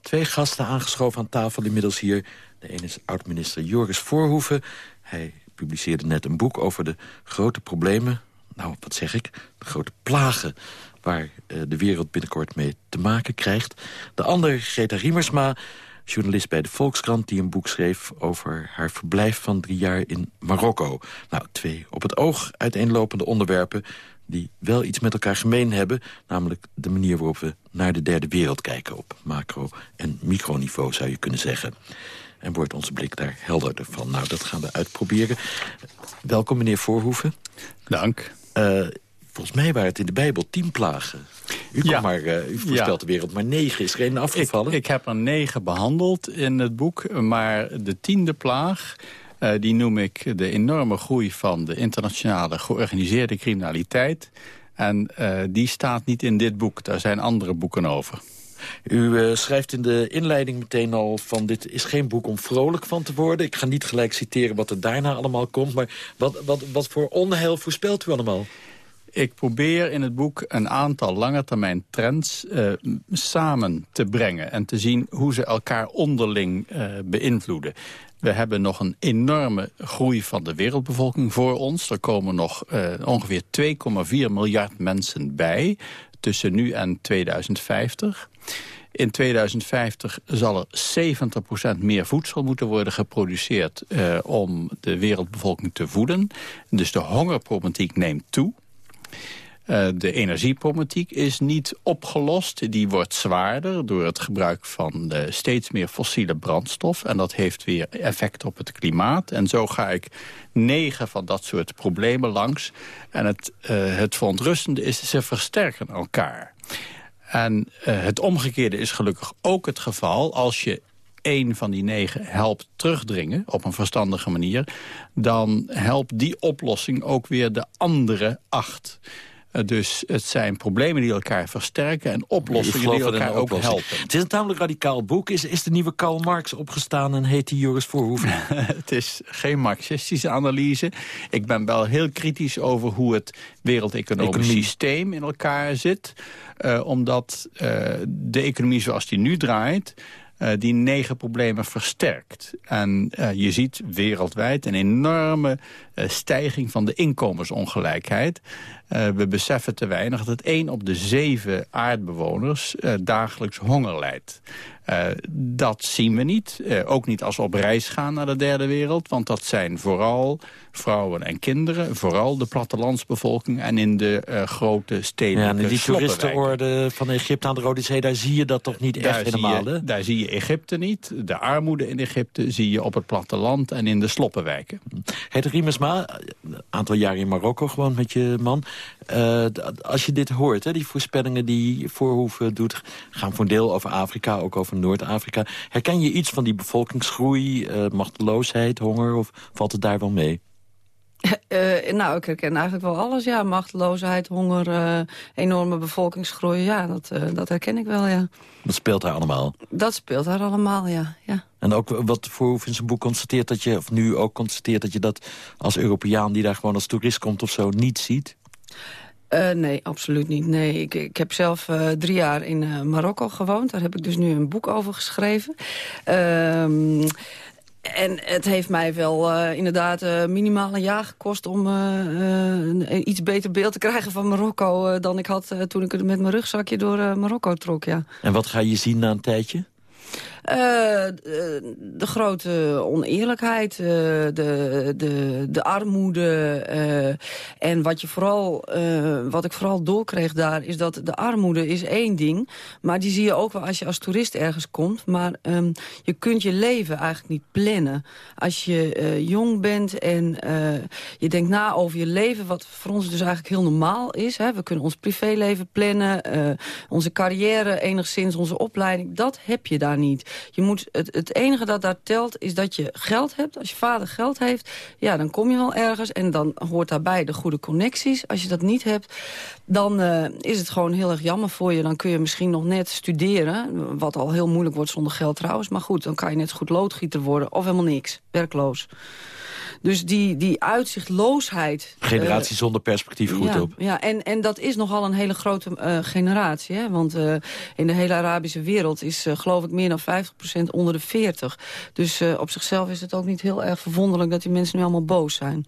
Twee gasten aangeschoven aan tafel inmiddels hier. De ene is oud-minister Joris Voorhoeven. Hij publiceerde net een boek over de grote problemen... nou, wat zeg ik? De grote plagen waar eh, de wereld binnenkort mee te maken krijgt. De ander, Greta Riemersma, journalist bij de Volkskrant... die een boek schreef over haar verblijf van drie jaar in Marokko. Nou, twee op het oog uiteenlopende onderwerpen die wel iets met elkaar gemeen hebben... namelijk de manier waarop we naar de derde wereld kijken... op macro- en microniveau, zou je kunnen zeggen. En wordt onze blik daar helderder van. Nou, dat gaan we uitproberen. Welkom, meneer Voorhoeven. Dank. Uh, volgens mij waren het in de Bijbel tien plagen. U, ja. maar, uh, u voorspelt ja. de wereld maar negen. Is er één afgevallen? Ik, ik, heb er negen behandeld in het boek. Maar de tiende plaag... Uh, die noem ik de enorme groei van de internationale georganiseerde criminaliteit. En die staat niet in dit boek. Daar zijn andere boeken over. U uh, schrijft in de inleiding meteen al van dit is geen boek om vrolijk van te worden. Ik ga niet gelijk citeren wat er daarna allemaal komt. Maar wat, wat, wat voor onheil voorspelt u allemaal? Ik probeer in het boek een aantal langetermijn trends uh, samen te brengen... en te zien hoe ze elkaar onderling uh, beïnvloeden. We hebben nog een enorme groei van de wereldbevolking voor ons. Er komen nog uh, ongeveer 2,4 miljard mensen bij tussen nu en 2050. In 2050 zal er 70% meer voedsel moeten worden geproduceerd... Uh, om de wereldbevolking te voeden. Dus de hongerproblematiek neemt toe. Uh, de energieproblematiek is niet opgelost. Die wordt zwaarder door het gebruik van uh, steeds meer fossiele brandstof. En dat heeft weer effect op het klimaat. En zo ga ik negen van dat soort problemen langs. En het, het verontrustende is, ze versterken elkaar. En het omgekeerde is gelukkig ook het geval. Als je één van die negen helpt terugdringen op een verstandige manier... dan helpt die oplossing ook weer de andere acht. Dus het zijn problemen die elkaar versterken en oplossingen die elkaar ook helpen. Het is een tamelijk radicaal boek. Is, is de nieuwe Karl Marx opgestaan en heet die Joris Voorhoeven? het is geen marxistische analyse. Ik ben wel heel kritisch over hoe het wereldeconomisch systeem in elkaar zit. Uh, omdat uh, de economie zoals die nu draait... Uh, die negen problemen versterkt. En uh, je ziet wereldwijd een enorme stijging van de inkomensongelijkheid. we beseffen te weinig dat één op de zeven aardbewoners dagelijks honger lijdt. Eh, dat zien we niet. Eh, ook niet als we op reis gaan naar de derde wereld. Want dat zijn vooral vrouwen en kinderen. Vooral de plattelandsbevolking en in de eh, grote stedelijke Ja, en in die toeristenorde van Egypte aan de Rode Zee... daar zie je dat toch niet echt Daar helemaal, je, daar zie je Egypte niet. De armoede in Egypte zie je op het platteland en in de sloppenwijken. Het Een aantal jaar in Marokko gewoon met je man. Eh, als je dit hoort, hè, die voorspellingen die Voorhoeven doet... gaan voor een deel over Afrika, ook over Noord-Afrika. Herken je iets van die bevolkingsgroei, eh, machteloosheid, honger... of valt het daar wel mee? Eh, nou, ik herken eigenlijk wel alles, ja. Machteloosheid, honger, eh, enorme bevolkingsgroei. Ja, dat, eh, dat herken ik wel, ja. Dat speelt daar allemaal. Dat speelt daar allemaal, ja. ja. En ook wat Voorhoeven in zijn boek constateert dat je... of nu ook constateert dat je dat als Europeaan... die daar gewoon als toerist komt of zo, niet ziet... Nee, absoluut niet. Nee, ik, ik heb zelf drie jaar in Marokko gewoond. Daar heb ik dus nu een boek over geschreven. Ehm, en het heeft mij wel eh, inderdaad eh, minimaal een jaar gekost... om eh, een iets beter beeld te krijgen van Marokko... dan ik had toen ik met mijn rugzakje door Marokko trok, ja. En wat ga je zien na een tijdje? Eh, de, de grote oneerlijkheid, eh, de, de, de armoede. eh, en wat, je vooral, eh, wat ik vooral doorkreeg daar is dat de armoede is één ding. Maar die zie je ook wel als je als toerist ergens komt. Maar ehm, je kunt je leven eigenlijk niet plannen. Als je eh, jong bent en eh, je denkt na over je leven... wat voor ons dus eigenlijk heel normaal is. Hè. We kunnen ons privéleven plannen, eh, onze carrière enigszins, onze opleiding. Dat heb je daar niet. Je moet, het, het enige dat daar telt is dat je geld hebt. Als je vader geld heeft, ja, dan kom je wel ergens. En dan hoort daarbij de goede connecties. Als je dat niet hebt, dan eh, is het gewoon heel erg jammer voor je. Dan kun je misschien nog net studeren. Wat al heel moeilijk wordt zonder geld trouwens. Maar goed, dan kan je net goed loodgieter worden. Of helemaal niks, werkloos. Dus die, die uitzichtloosheid... Generatie eh, zonder perspectief, goed ja, op. Ja, en, en dat is nogal een hele grote eh, generatie. Hè? Want eh, in de hele Arabische wereld is eh, geloof ik meer dan 50% onder de 40. Dus eh, op zichzelf is het ook niet heel erg verwonderlijk dat die mensen nu allemaal boos zijn.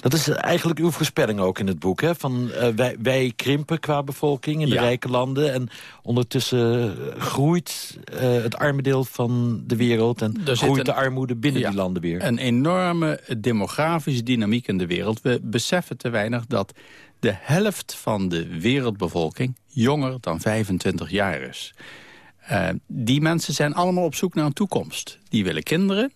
Dat is eigenlijk uw voorspelling ook in het boek. Hè? Van, wij, wij krimpen qua bevolking in de Ja. rijke landen. En ondertussen groeit eh, het arme deel van de wereld. En groeit een- de armoede binnen Ja, die landen weer. Een enorme demografische dynamiek in de wereld. We beseffen te weinig dat de helft van de wereldbevolking jonger dan 25 jaar is. Eh, die mensen zijn allemaal op zoek naar een toekomst. Die willen kinderen,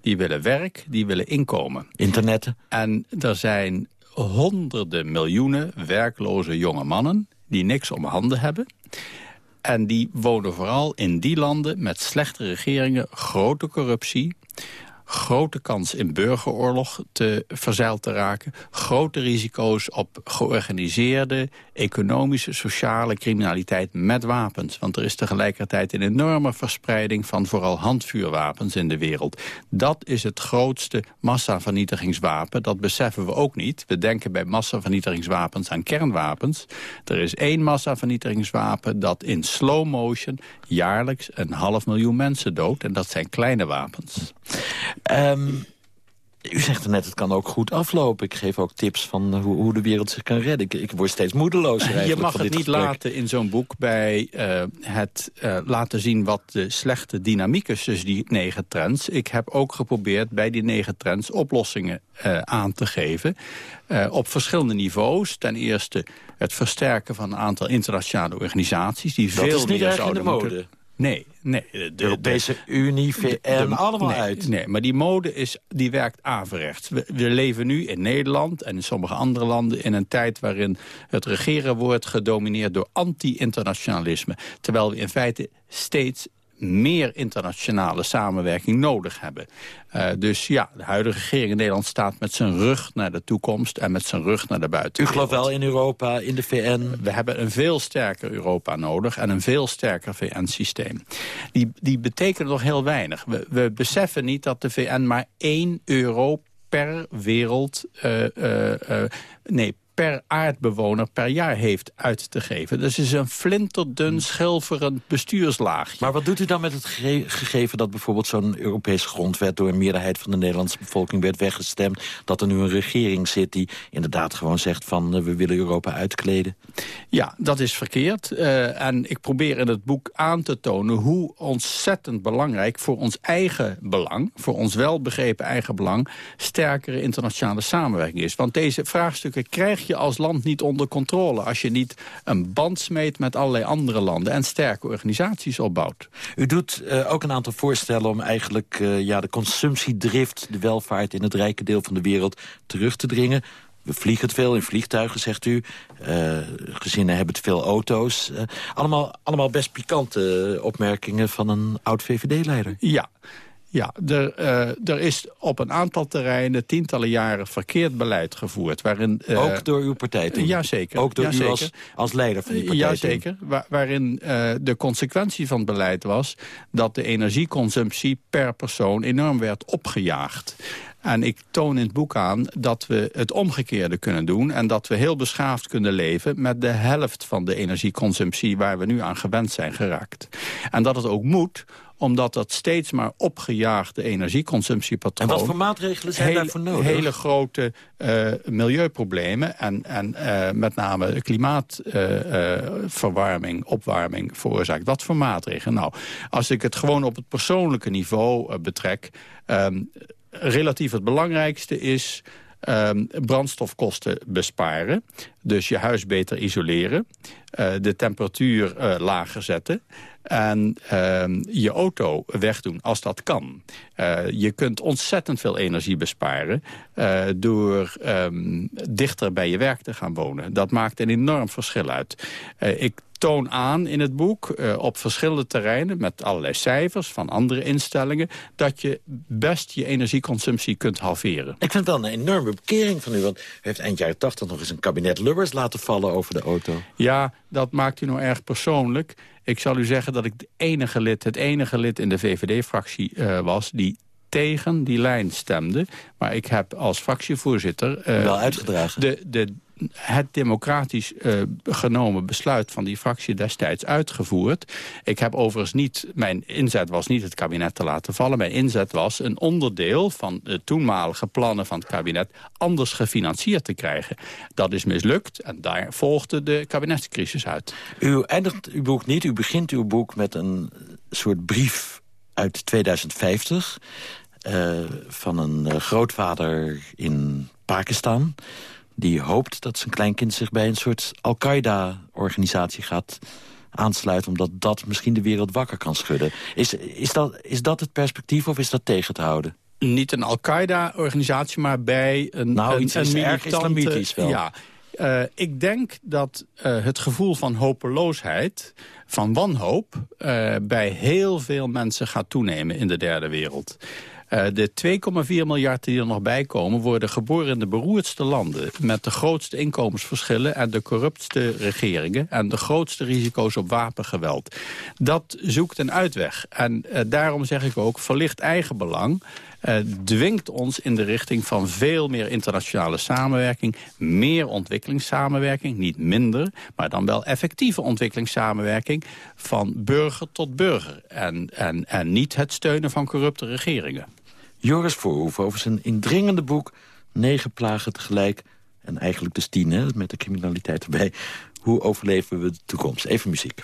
die willen werk, die willen inkomen. Internetten. En er zijn honderden miljoenen werkloze jonge mannen... die niks om handen hebben. En die wonen vooral in die landen met slechte regeringen, grote corruptie grote kans in burgeroorlog te verzeild te raken. Grote risico's op georganiseerde economische, sociale criminaliteit met wapens. Want er is tegelijkertijd een enorme verspreiding van vooral handvuurwapens in de wereld. Dat is het grootste massavernietigingswapen. Dat beseffen we ook niet. We denken bij massavernietigingswapens aan kernwapens. Er is één massavernietigingswapen dat in slow motion jaarlijks een half miljoen mensen doodt. En dat zijn kleine wapens. Ehm, u zegt er net, het kan ook goed aflopen. Ik geef ook tips van hoe, hoe de wereld zich kan redden. Ik, ik word steeds moedelozer Je mag het niet gesprek. laten in zo'n boek bij eh, het eh, laten zien wat de slechte dynamiek is tussen die negen trends. Ik heb ook geprobeerd bij die negen trends oplossingen eh, aan te geven. eh, op verschillende niveaus. Ten eerste het versterken van een aantal internationale organisaties. Die Dat veel is niet meer erg in de zouden mode. Nee, nee. De, de- Europese Unie, VN, allemaal nee, uit. Nee, maar die mode is, die werkt averechts. We, we leven nu in Nederland en in sommige andere landen... in een tijd waarin het regeren wordt gedomineerd door anti-internationalisme. Terwijl we in feite steeds meer internationale samenwerking nodig hebben. Eh, dus ja, de huidige regering in Nederland staat met zijn rug naar de toekomst... en met zijn rug naar de U buitenwereld. gelooft wel in Europa, in de VN. We hebben een veel sterker Europa nodig en een veel sterker VN-systeem. Die, die betekenen nog heel weinig. We, we beseffen niet dat de VN maar 1 euro per wereld... eh, eh, nee, per aardbewoner per jaar heeft uit te geven. Dus het is een flinterdun, schilferend bestuurslaagje. Maar wat doet u dan met het ge- gegeven dat bijvoorbeeld zo'n Europese grondwet... door een meerderheid van de Nederlandse bevolking werd weggestemd... dat er nu een regering zit die inderdaad gewoon zegt van... eh, we willen Europa uitkleden? Ja, dat is verkeerd. Eh, en ik probeer in het boek aan te tonen hoe ontzettend belangrijk... voor ons eigen belang, voor ons welbegrepen eigen belang... sterkere internationale samenwerking is. Want deze vraagstukken krijg je als land niet onder controle... als je niet een band smeet met allerlei andere landen... en sterke organisaties opbouwt. U doet eh, ook een aantal voorstellen om eigenlijk eh, ja, de consumptiedrift... de welvaart in het rijke deel van de wereld terug te dringen. We vliegen het veel in vliegtuigen, zegt u. Eh, gezinnen hebben te veel auto's. Allemaal, allemaal best pikante opmerkingen van een oud-VVD-leider. Ja. Ja, er, eh, er is op een aantal terreinen tientallen jaren verkeerd beleid gevoerd. Waarin, eh, Ook door uw partij toen? Jazeker. Ook door u als, als leider van die partij? Jazeker, Wa waarin eh, de consequentie van het beleid was... dat de energieconsumptie per persoon enorm werd opgejaagd. En ik toon in het boek aan dat we het omgekeerde kunnen doen... en dat we heel beschaafd kunnen leven met de helft van de energieconsumptie... waar we nu aan gewend zijn geraakt. En dat het ook moet omdat dat steeds maar opgejaagde energieconsumptiepatroon... En wat voor maatregelen zijn hele, daarvoor nodig? Hele grote eh, milieuproblemen en, en eh, met name klimaatverwarming, opwarming veroorzaakt. Wat voor maatregelen? Nou, als ik het gewoon op het persoonlijke niveau eh, betrek... ehm, relatief het belangrijkste is... ehm, brandstofkosten besparen. Dus je huis beter isoleren. eh, de temperatuur eh, lager zetten. En ehm, je auto wegdoen als dat kan. Eh, je kunt ontzettend veel energie besparen... eh, door ehm, dichter bij je werk te gaan wonen. Dat maakt een enorm verschil uit. Eh, ik toon aan in het boek op verschillende terreinen... met allerlei cijfers van andere instellingen... dat je best je energieconsumptie kunt halveren. Ik vind het wel een enorme bekering van u. Want u heeft eind jaren 80 nog eens een kabinet Lubbers laten vallen over de auto. Ja, dat maakt u nou erg persoonlijk. Ik zal u zeggen dat ik de enige lid, het enige lid in de VVD-fractie eh, was... die tegen die lijn stemde. Maar ik heb als fractievoorzitter... eh, Wel uitgedragen. De, de, het democratisch eh, genomen besluit van die fractie destijds uitgevoerd. Ik heb overigens niet... Mijn inzet was niet het kabinet te laten vallen. Mijn inzet was een onderdeel van de toenmalige plannen van het kabinet... anders gefinancierd te krijgen. Dat is mislukt en daar volgde de kabinetscrisis uit. U eindigt uw boek niet. U begint uw boek met een soort brief uit 2050... eh, van een eh, grootvader in Pakistan... die hoopt dat zijn kleinkind zich bij een soort Al-Qaeda-organisatie gaat aansluiten... omdat dat misschien de wereld wakker kan schudden. Is, is, dat, is dat het perspectief of is dat tegen te houden? Niet een Al-Qaeda-organisatie, maar bij een, Nou, een, iets een is erg militante- islamitisch wel. Ja, Eh, ik denk dat eh, het gevoel van hopeloosheid, van wanhoop... eh, bij heel veel mensen gaat toenemen in de derde wereld. Eh, de 2,4 miljard die er nog bij komen... worden geboren in de beroerdste landen... met de grootste inkomensverschillen en de corruptste regeringen... en de grootste risico's op wapengeweld. Dat zoekt een uitweg. En eh, daarom zeg ik ook, verlicht eigenbelang... eh, dwingt ons in de richting van veel meer internationale samenwerking... meer ontwikkelingssamenwerking, niet minder... maar dan wel effectieve ontwikkelingssamenwerking... van burger tot burger. En, en, en niet het steunen van corrupte regeringen. Joris Voorhoeven over zijn indringende boek... Negen plagen tegelijk, en eigenlijk dus tien, hè, met de criminaliteit erbij. Hoe overleven we de toekomst? Even muziek.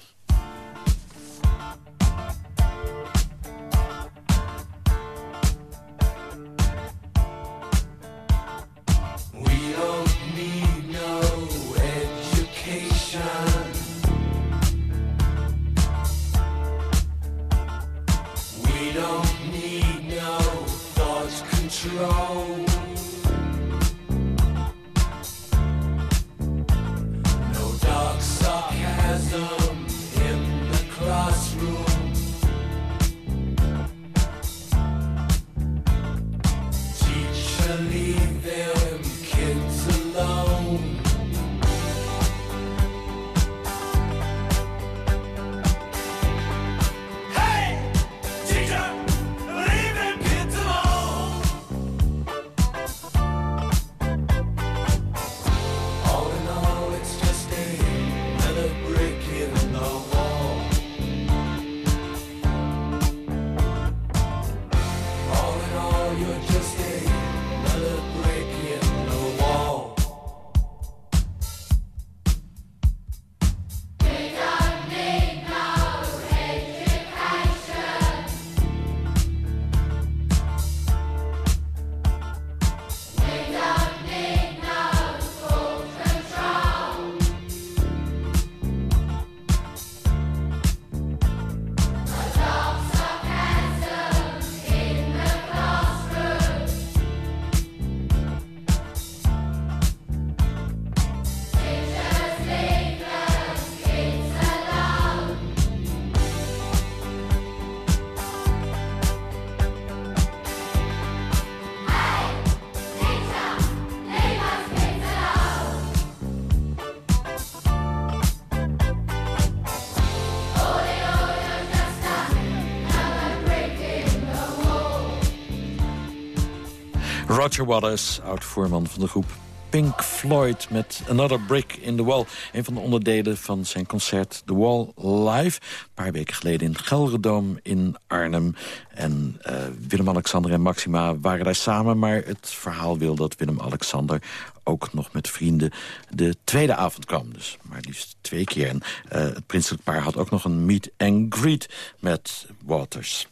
Roger Waters, oud-voorman van de groep Pink Floyd met Another Brick in the Wall. Een van de onderdelen van zijn concert The Wall Live. Een paar weken geleden in Gelredoom in Arnhem. En eh, Willem-Alexander en Maxima waren daar samen. Maar het verhaal wil dat Willem-Alexander ook nog met vrienden de tweede avond kwam. Dus maar liefst twee keer. En eh, het prinselijk paar had ook nog een meet and greet met Waters.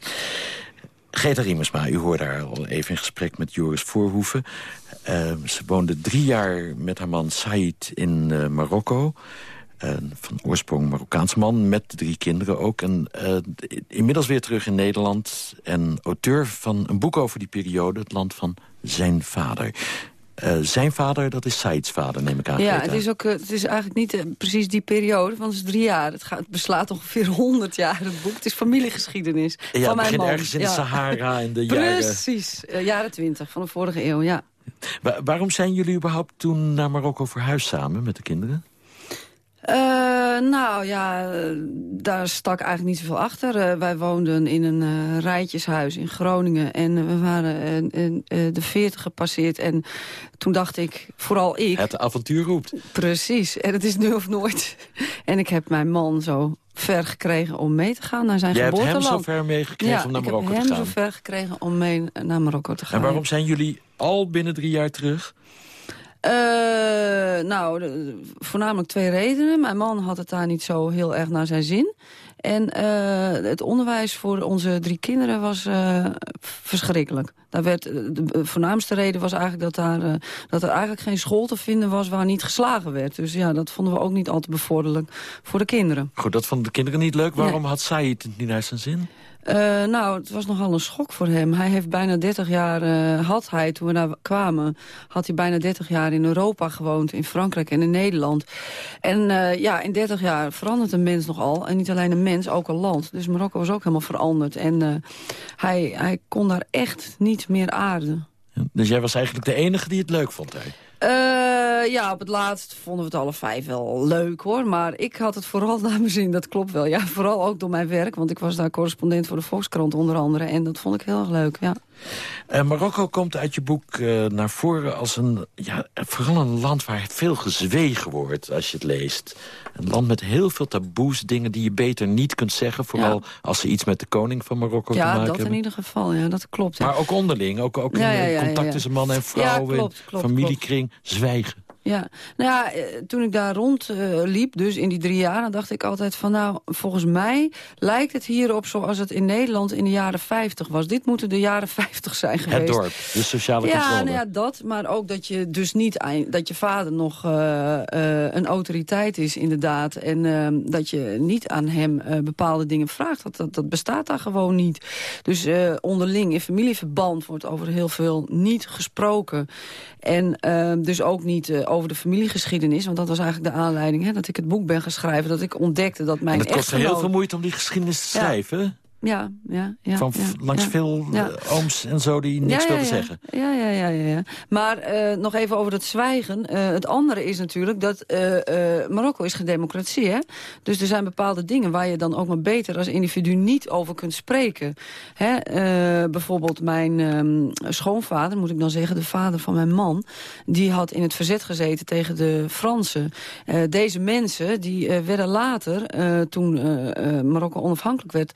Greta Riemersma, u hoorde haar al even in gesprek met Joris Voorhoeven. Uh, ze woonde drie jaar met haar man Said in uh, Marokko. Van oorsprong Marokkaanse man, met drie kinderen ook. En inmiddels weer terug in Nederland. En auteur van een boek over die periode, het land van zijn vader. Uh, zijn vader, dat is Saids vader, neem ik aan. Ja, het is, ook, het is eigenlijk niet uh, precies die periode, want het is drie jaar. Het, gaat, het beslaat ongeveer 100 jaar, het boek. Het is familiegeschiedenis ja, van mijn man. ergens in ja. de Sahara in de jaren... Precies, uh, jaren 20 van de vorige eeuw, ja. Wa waarom zijn jullie überhaupt toen naar Marokko verhuisd samen met de kinderen? Uh, nou ja, daar stak eigenlijk niet zoveel achter. Uh, wij woonden in een uh, rijtjeshuis in Groningen. En we waren de 40 gepasseerd. En toen dacht ik, vooral ik... Het avontuur roept. Precies. En het is nu of nooit. en ik heb mijn man zo ver gekregen om mee te gaan naar zijn Jij geboorteland. hebt hem zo ver meegekregen ja, om naar Marokko te gaan? ik heb hem zo ver gekregen om mee naar Marokko te gaan. En waarom zijn jullie al binnen drie jaar terug? Uh, nou, voornamelijk twee redenen. Mijn man had het daar niet zo heel erg naar zijn zin. En uh, het onderwijs voor onze drie kinderen was uh, verschrikkelijk. Daar werd, de voornaamste reden was eigenlijk dat, daar, dat er eigenlijk geen school te vinden was waar niet geslagen werd. Dus ja, dat vonden we ook niet al te bevorderlijk voor de kinderen. Goed, dat vonden de kinderen niet leuk. Waarom nee. had zij het niet naar zijn zin? Uh, nou, het was nogal een schok voor hem. Hij heeft bijna 30 jaar, uh, had hij, toen we daar kwamen... had hij bijna 30 jaar in Europa gewoond, in Frankrijk en in Nederland. En uh, ja, in 30 jaar verandert een mens nogal. En niet alleen een mens, ook een land. Dus Marokko was ook helemaal veranderd. En hij, hij kon daar echt niet meer aarden. Dus jij was eigenlijk de enige die het leuk vond, hè? Uh, ja, op het laatst vonden we het alle vijf wel leuk, hoor. Maar ik had het vooral naar mijn zin, dat klopt wel. Ja, vooral ook door mijn werk, want ik was daar correspondent voor de Volkskrant onder andere. En dat vond ik heel erg leuk, ja. Uh, Marokko komt uit je boek uh, naar voren als een, ja, vooral een land waar veel gezwegen wordt als je het leest. Een land met heel veel taboes, dingen die je beter niet kunt zeggen. Vooral ja. als ze iets met de koning van Marokko ja, te maken hebben. Ja, dat in ieder geval, ja, dat klopt. Maar ook onderling, ook, ook in contact tussen man en vrouw, klopt, klopt, familiekring, zwijgen. Ja, nou ja, toen ik daar rond uh, liep, dus in die drie jaar... dan dacht ik altijd van, nou, volgens mij lijkt het hierop zoals het in Nederland in de jaren 50 was. Dit moeten de jaren 50 zijn geweest. Het dorp, de sociale ja, controle. Nou ja, dat, maar ook dat je dus niet, dat je vader nog uh, uh, een autoriteit is inderdaad. En uh, dat je niet aan hem bepaalde dingen vraagt. Dat, dat, dat bestaat daar gewoon niet. Dus onderling in familieverband wordt over heel veel niet gesproken. En dus ook niet over de familiegeschiedenis. Want dat was eigenlijk de aanleiding hè, dat ik het boek ben gaan schrijven. Dat ik ontdekte dat mijn En het kostte heel veel moeite om die geschiedenis te schrijven. Ja, ja, ja. Van ja, langs ja. veel Ja. eh, ooms en zo die niks wilden zeggen. Ja, ja, ja, ja. ja. Maar eh, nog even over het zwijgen. Eh, het andere is natuurlijk dat Marokko is geen democratie, hè? Dus er zijn bepaalde dingen waar je dan ook maar beter als individu niet over kunt spreken. Hè? Bijvoorbeeld mijn ehm, schoonvader, moet ik dan zeggen, de vader van mijn man... die had in het verzet gezeten tegen de Fransen. Deze mensen die werden later, toen Marokko onafhankelijk werd...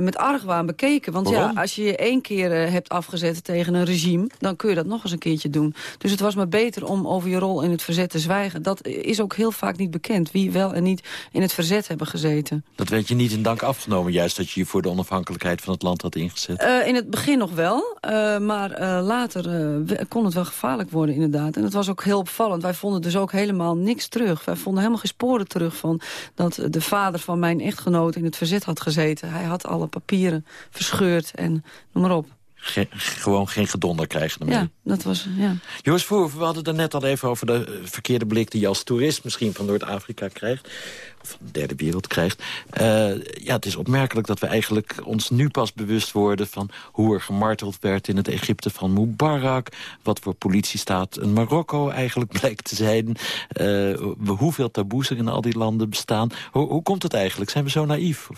eh, met argwaan bekeken. Want Waarom? ja, als je je één keer eh, hebt afgezet tegen een regime... dan kun je dat nog eens een keertje doen. Dus het was maar beter om over je rol in het verzet te zwijgen. Dat is ook heel vaak niet bekend. Wie wel en niet in het verzet hebben gezeten. Dat werd je niet in dank afgenomen, juist dat je je voor de onafhankelijkheid van het land had ingezet. Eh, in het begin nog wel, maar later kon het wel gevaarlijk worden inderdaad. En dat was ook heel opvallend. Wij vonden dus ook helemaal niks terug. Wij vonden helemaal geen sporen terug van dat de vader van mijn echtgenoot in het verzet had gezeten. Hij had alle papieren verscheurd en noem maar op. Ge- gewoon geen gedonder krijgen ermee. Ja, dat was, ja. Verhoeven, we hadden het er net al even over de eh, verkeerde blik... die je als toerist misschien van Noord-Afrika krijgt. Of van de derde wereld krijgt. Eh, ja, het is opmerkelijk dat we eigenlijk ons nu pas bewust worden... van hoe er gemarteld werd in het Egypte van Mubarak. Wat voor politiestaat een Marokko eigenlijk blijkt te zijn. Eh, hoeveel taboes er in al die landen bestaan. Hoe, hoe komt het eigenlijk? Zijn we zo naïef?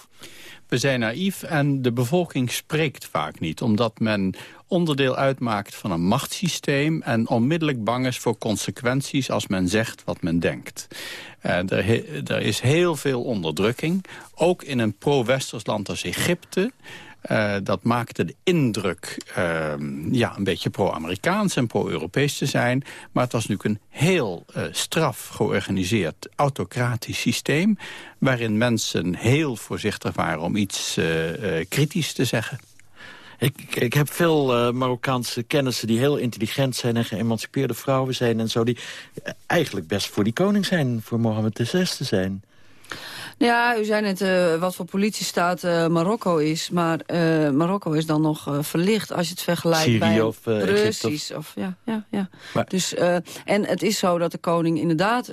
We zijn naïef en de bevolking spreekt vaak niet... omdat men onderdeel uitmaakt van een machtssysteem... en onmiddellijk bang is voor consequenties als men zegt wat men denkt. Uh, er, er, is heel veel onderdrukking, ook in een pro-westers land als Egypte... Uh, dat maakte de indruk uh, ja, een beetje pro-Amerikaans en pro-Europees te zijn. Maar het was natuurlijk een heel uh, straf georganiseerd autocratisch systeem... waarin mensen heel voorzichtig waren om iets kritisch te zeggen. Ik, ik heb veel Marokkaanse kennissen die heel intelligent zijn... en geëmancipeerde vrouwen zijn en zo... die eigenlijk best voor die koning zijn, voor Mohammed VI zijn. Ja, u zei net uh, wat voor politiestaat uh, Marokko is. Maar uh, Marokko is dan nog verlicht als je het vergelijkt Syrië bij... of Precies. Of... Of, ja, ja, ja. Maar... Dus, en het is zo dat de koning inderdaad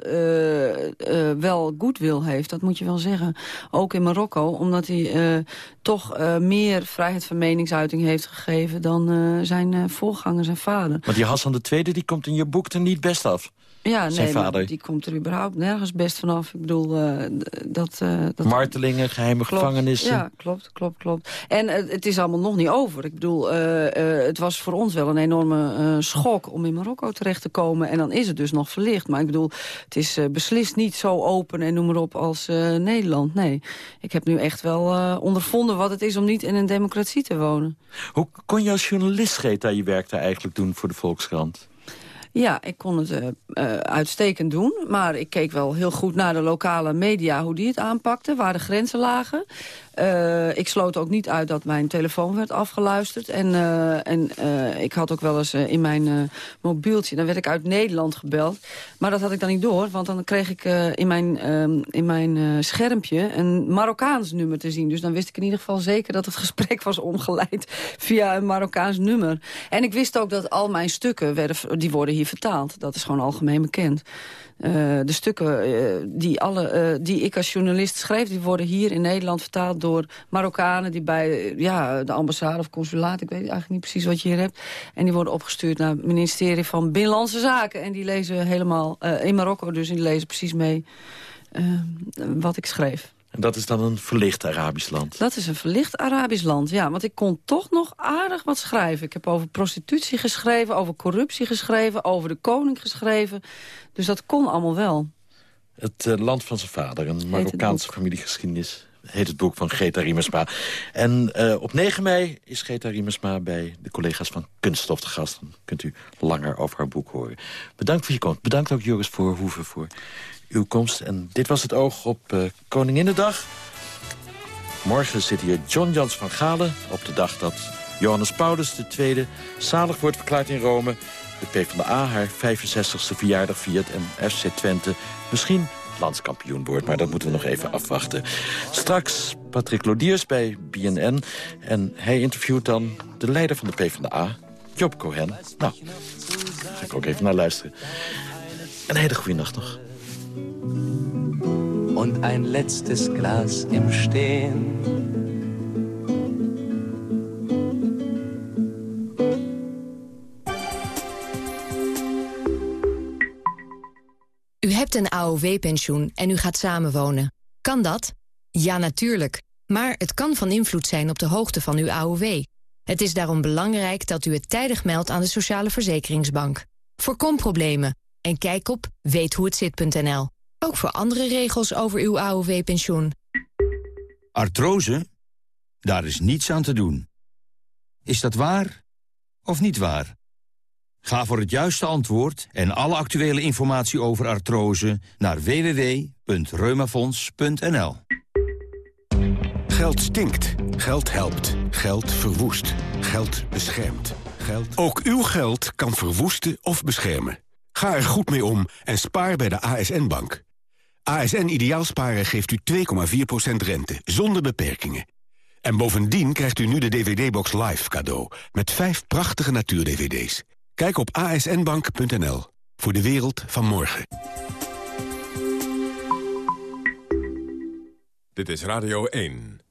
wel goodwill heeft. Dat moet je wel zeggen. Ook in Marokko. Omdat hij toch meer vrijheid van meningsuiting heeft gegeven... dan zijn voorganger, zijn vader. Maar die Hassan II die komt in je boek er niet best af. Ja, Zijn nee, vader. die komt er überhaupt nergens best vanaf. Ik bedoel, uh, dat, uh, dat... Martelingen, geheime klopt. gevangenissen. Ja, klopt, klopt, klopt. En uh, het is allemaal nog niet over. Ik bedoel, het was voor ons wel een enorme schok om in Marokko terecht te komen. En dan is het dus nog verlicht. Maar ik bedoel, het is beslist niet zo open en noem maar op als Nederland. Nee, ik heb nu echt wel ondervonden wat het is om niet in een democratie te wonen. Hoe kon je als journalist, Greta, je werk daar eigenlijk doen voor de Volkskrant? Ja, ik kon het uh, uh, uitstekend doen. Maar ik keek wel heel goed naar de lokale media, hoe die het aanpakten. Waar de grenzen lagen. Uh, ik sloot ook niet uit dat mijn telefoon werd afgeluisterd. En, en ik had ook wel eens in mijn mobieltje... dan werd ik uit Nederland gebeld. Maar dat had ik dan niet door. Want dan kreeg ik in mijn, in mijn schermpje een Marokkaans nummer te zien. Dus dan wist ik in ieder geval zeker dat het gesprek was omgeleid... via een Marokkaans nummer. En ik wist ook dat al mijn stukken werden, die worden hier vertaald. Dat is gewoon algemeen bekend. Uh, de stukken uh, die, alle, uh, die ik als journalist schreef... die worden hier in Nederland vertaald door Marokkanen... die bij ja, de ambassade of consulaat, ik weet eigenlijk niet precies wat je hier hebt... en die worden opgestuurd naar het ministerie van Binnenlandse Zaken. En die lezen helemaal, in Marokko dus, die lezen precies mee wat ik schreef. En dat is dan een verlicht Arabisch land? Dat is een verlicht Arabisch land, ja. Want ik kon toch nog aardig wat schrijven. Ik heb over prostitutie geschreven, over corruptie geschreven... over de koning geschreven. Dus dat kon allemaal wel. Het uh, land van zijn vader, een Marokkaanse familiegeschiedenis... heet het boek van Greta Riemersma. En uh, op 9 mei is Greta Riemersma bij de collega's van Kunststof te gast. Dan kunt u langer over haar boek horen. Bedankt voor je komst. Bedankt ook Joris Voorhoeven voor uw komst. En dit was het oog op uh, Koninginnedag. Morgen zit hier John Jans van Galen op de dag dat Johannes Paulus II zalig wordt verklaard in Rome. De PvdA haar 65ste verjaardag viert en FC Twente misschien landskampioen wordt. Maar dat moeten we nog even afwachten. Straks Patrick Lodiers bij BNN. En hij interviewt dan de leider van de PvdA, Job Cohen. Nou, ga ik ook even naar luisteren. Een hele goede nacht nog. Und ein letztes Glas im Stehen. U hebt een AOW-pensioen en u gaat samenwonen. Kan dat? Ja, natuurlijk. Maar het kan van invloed zijn op de hoogte van uw AOW. Het is daarom belangrijk dat u het tijdig meldt aan de Sociale Verzekeringsbank. Voorkom problemen en kijk op weethoehetzit.nl. Ook voor andere regels over uw AOW-pensioen. Artrose? Daar is niets aan te doen. Is dat waar of niet waar? Ga voor het juiste antwoord en alle actuele informatie over artrose naar www.reumafonds.nl. Geld stinkt. Geld helpt. Geld verwoest. Geld beschermt. Geld... Ook uw geld kan verwoesten of beschermen. Ga er goed mee om en spaar bij de ASN-bank. ASN Ideaalsparen geeft u 2,4% rente, zonder beperkingen. En bovendien krijgt u nu de DVD-box Live cadeau... met vijf prachtige natuur-DVD's. Kijk op asnbank.nl voor de wereld van morgen. Dit is Radio 1.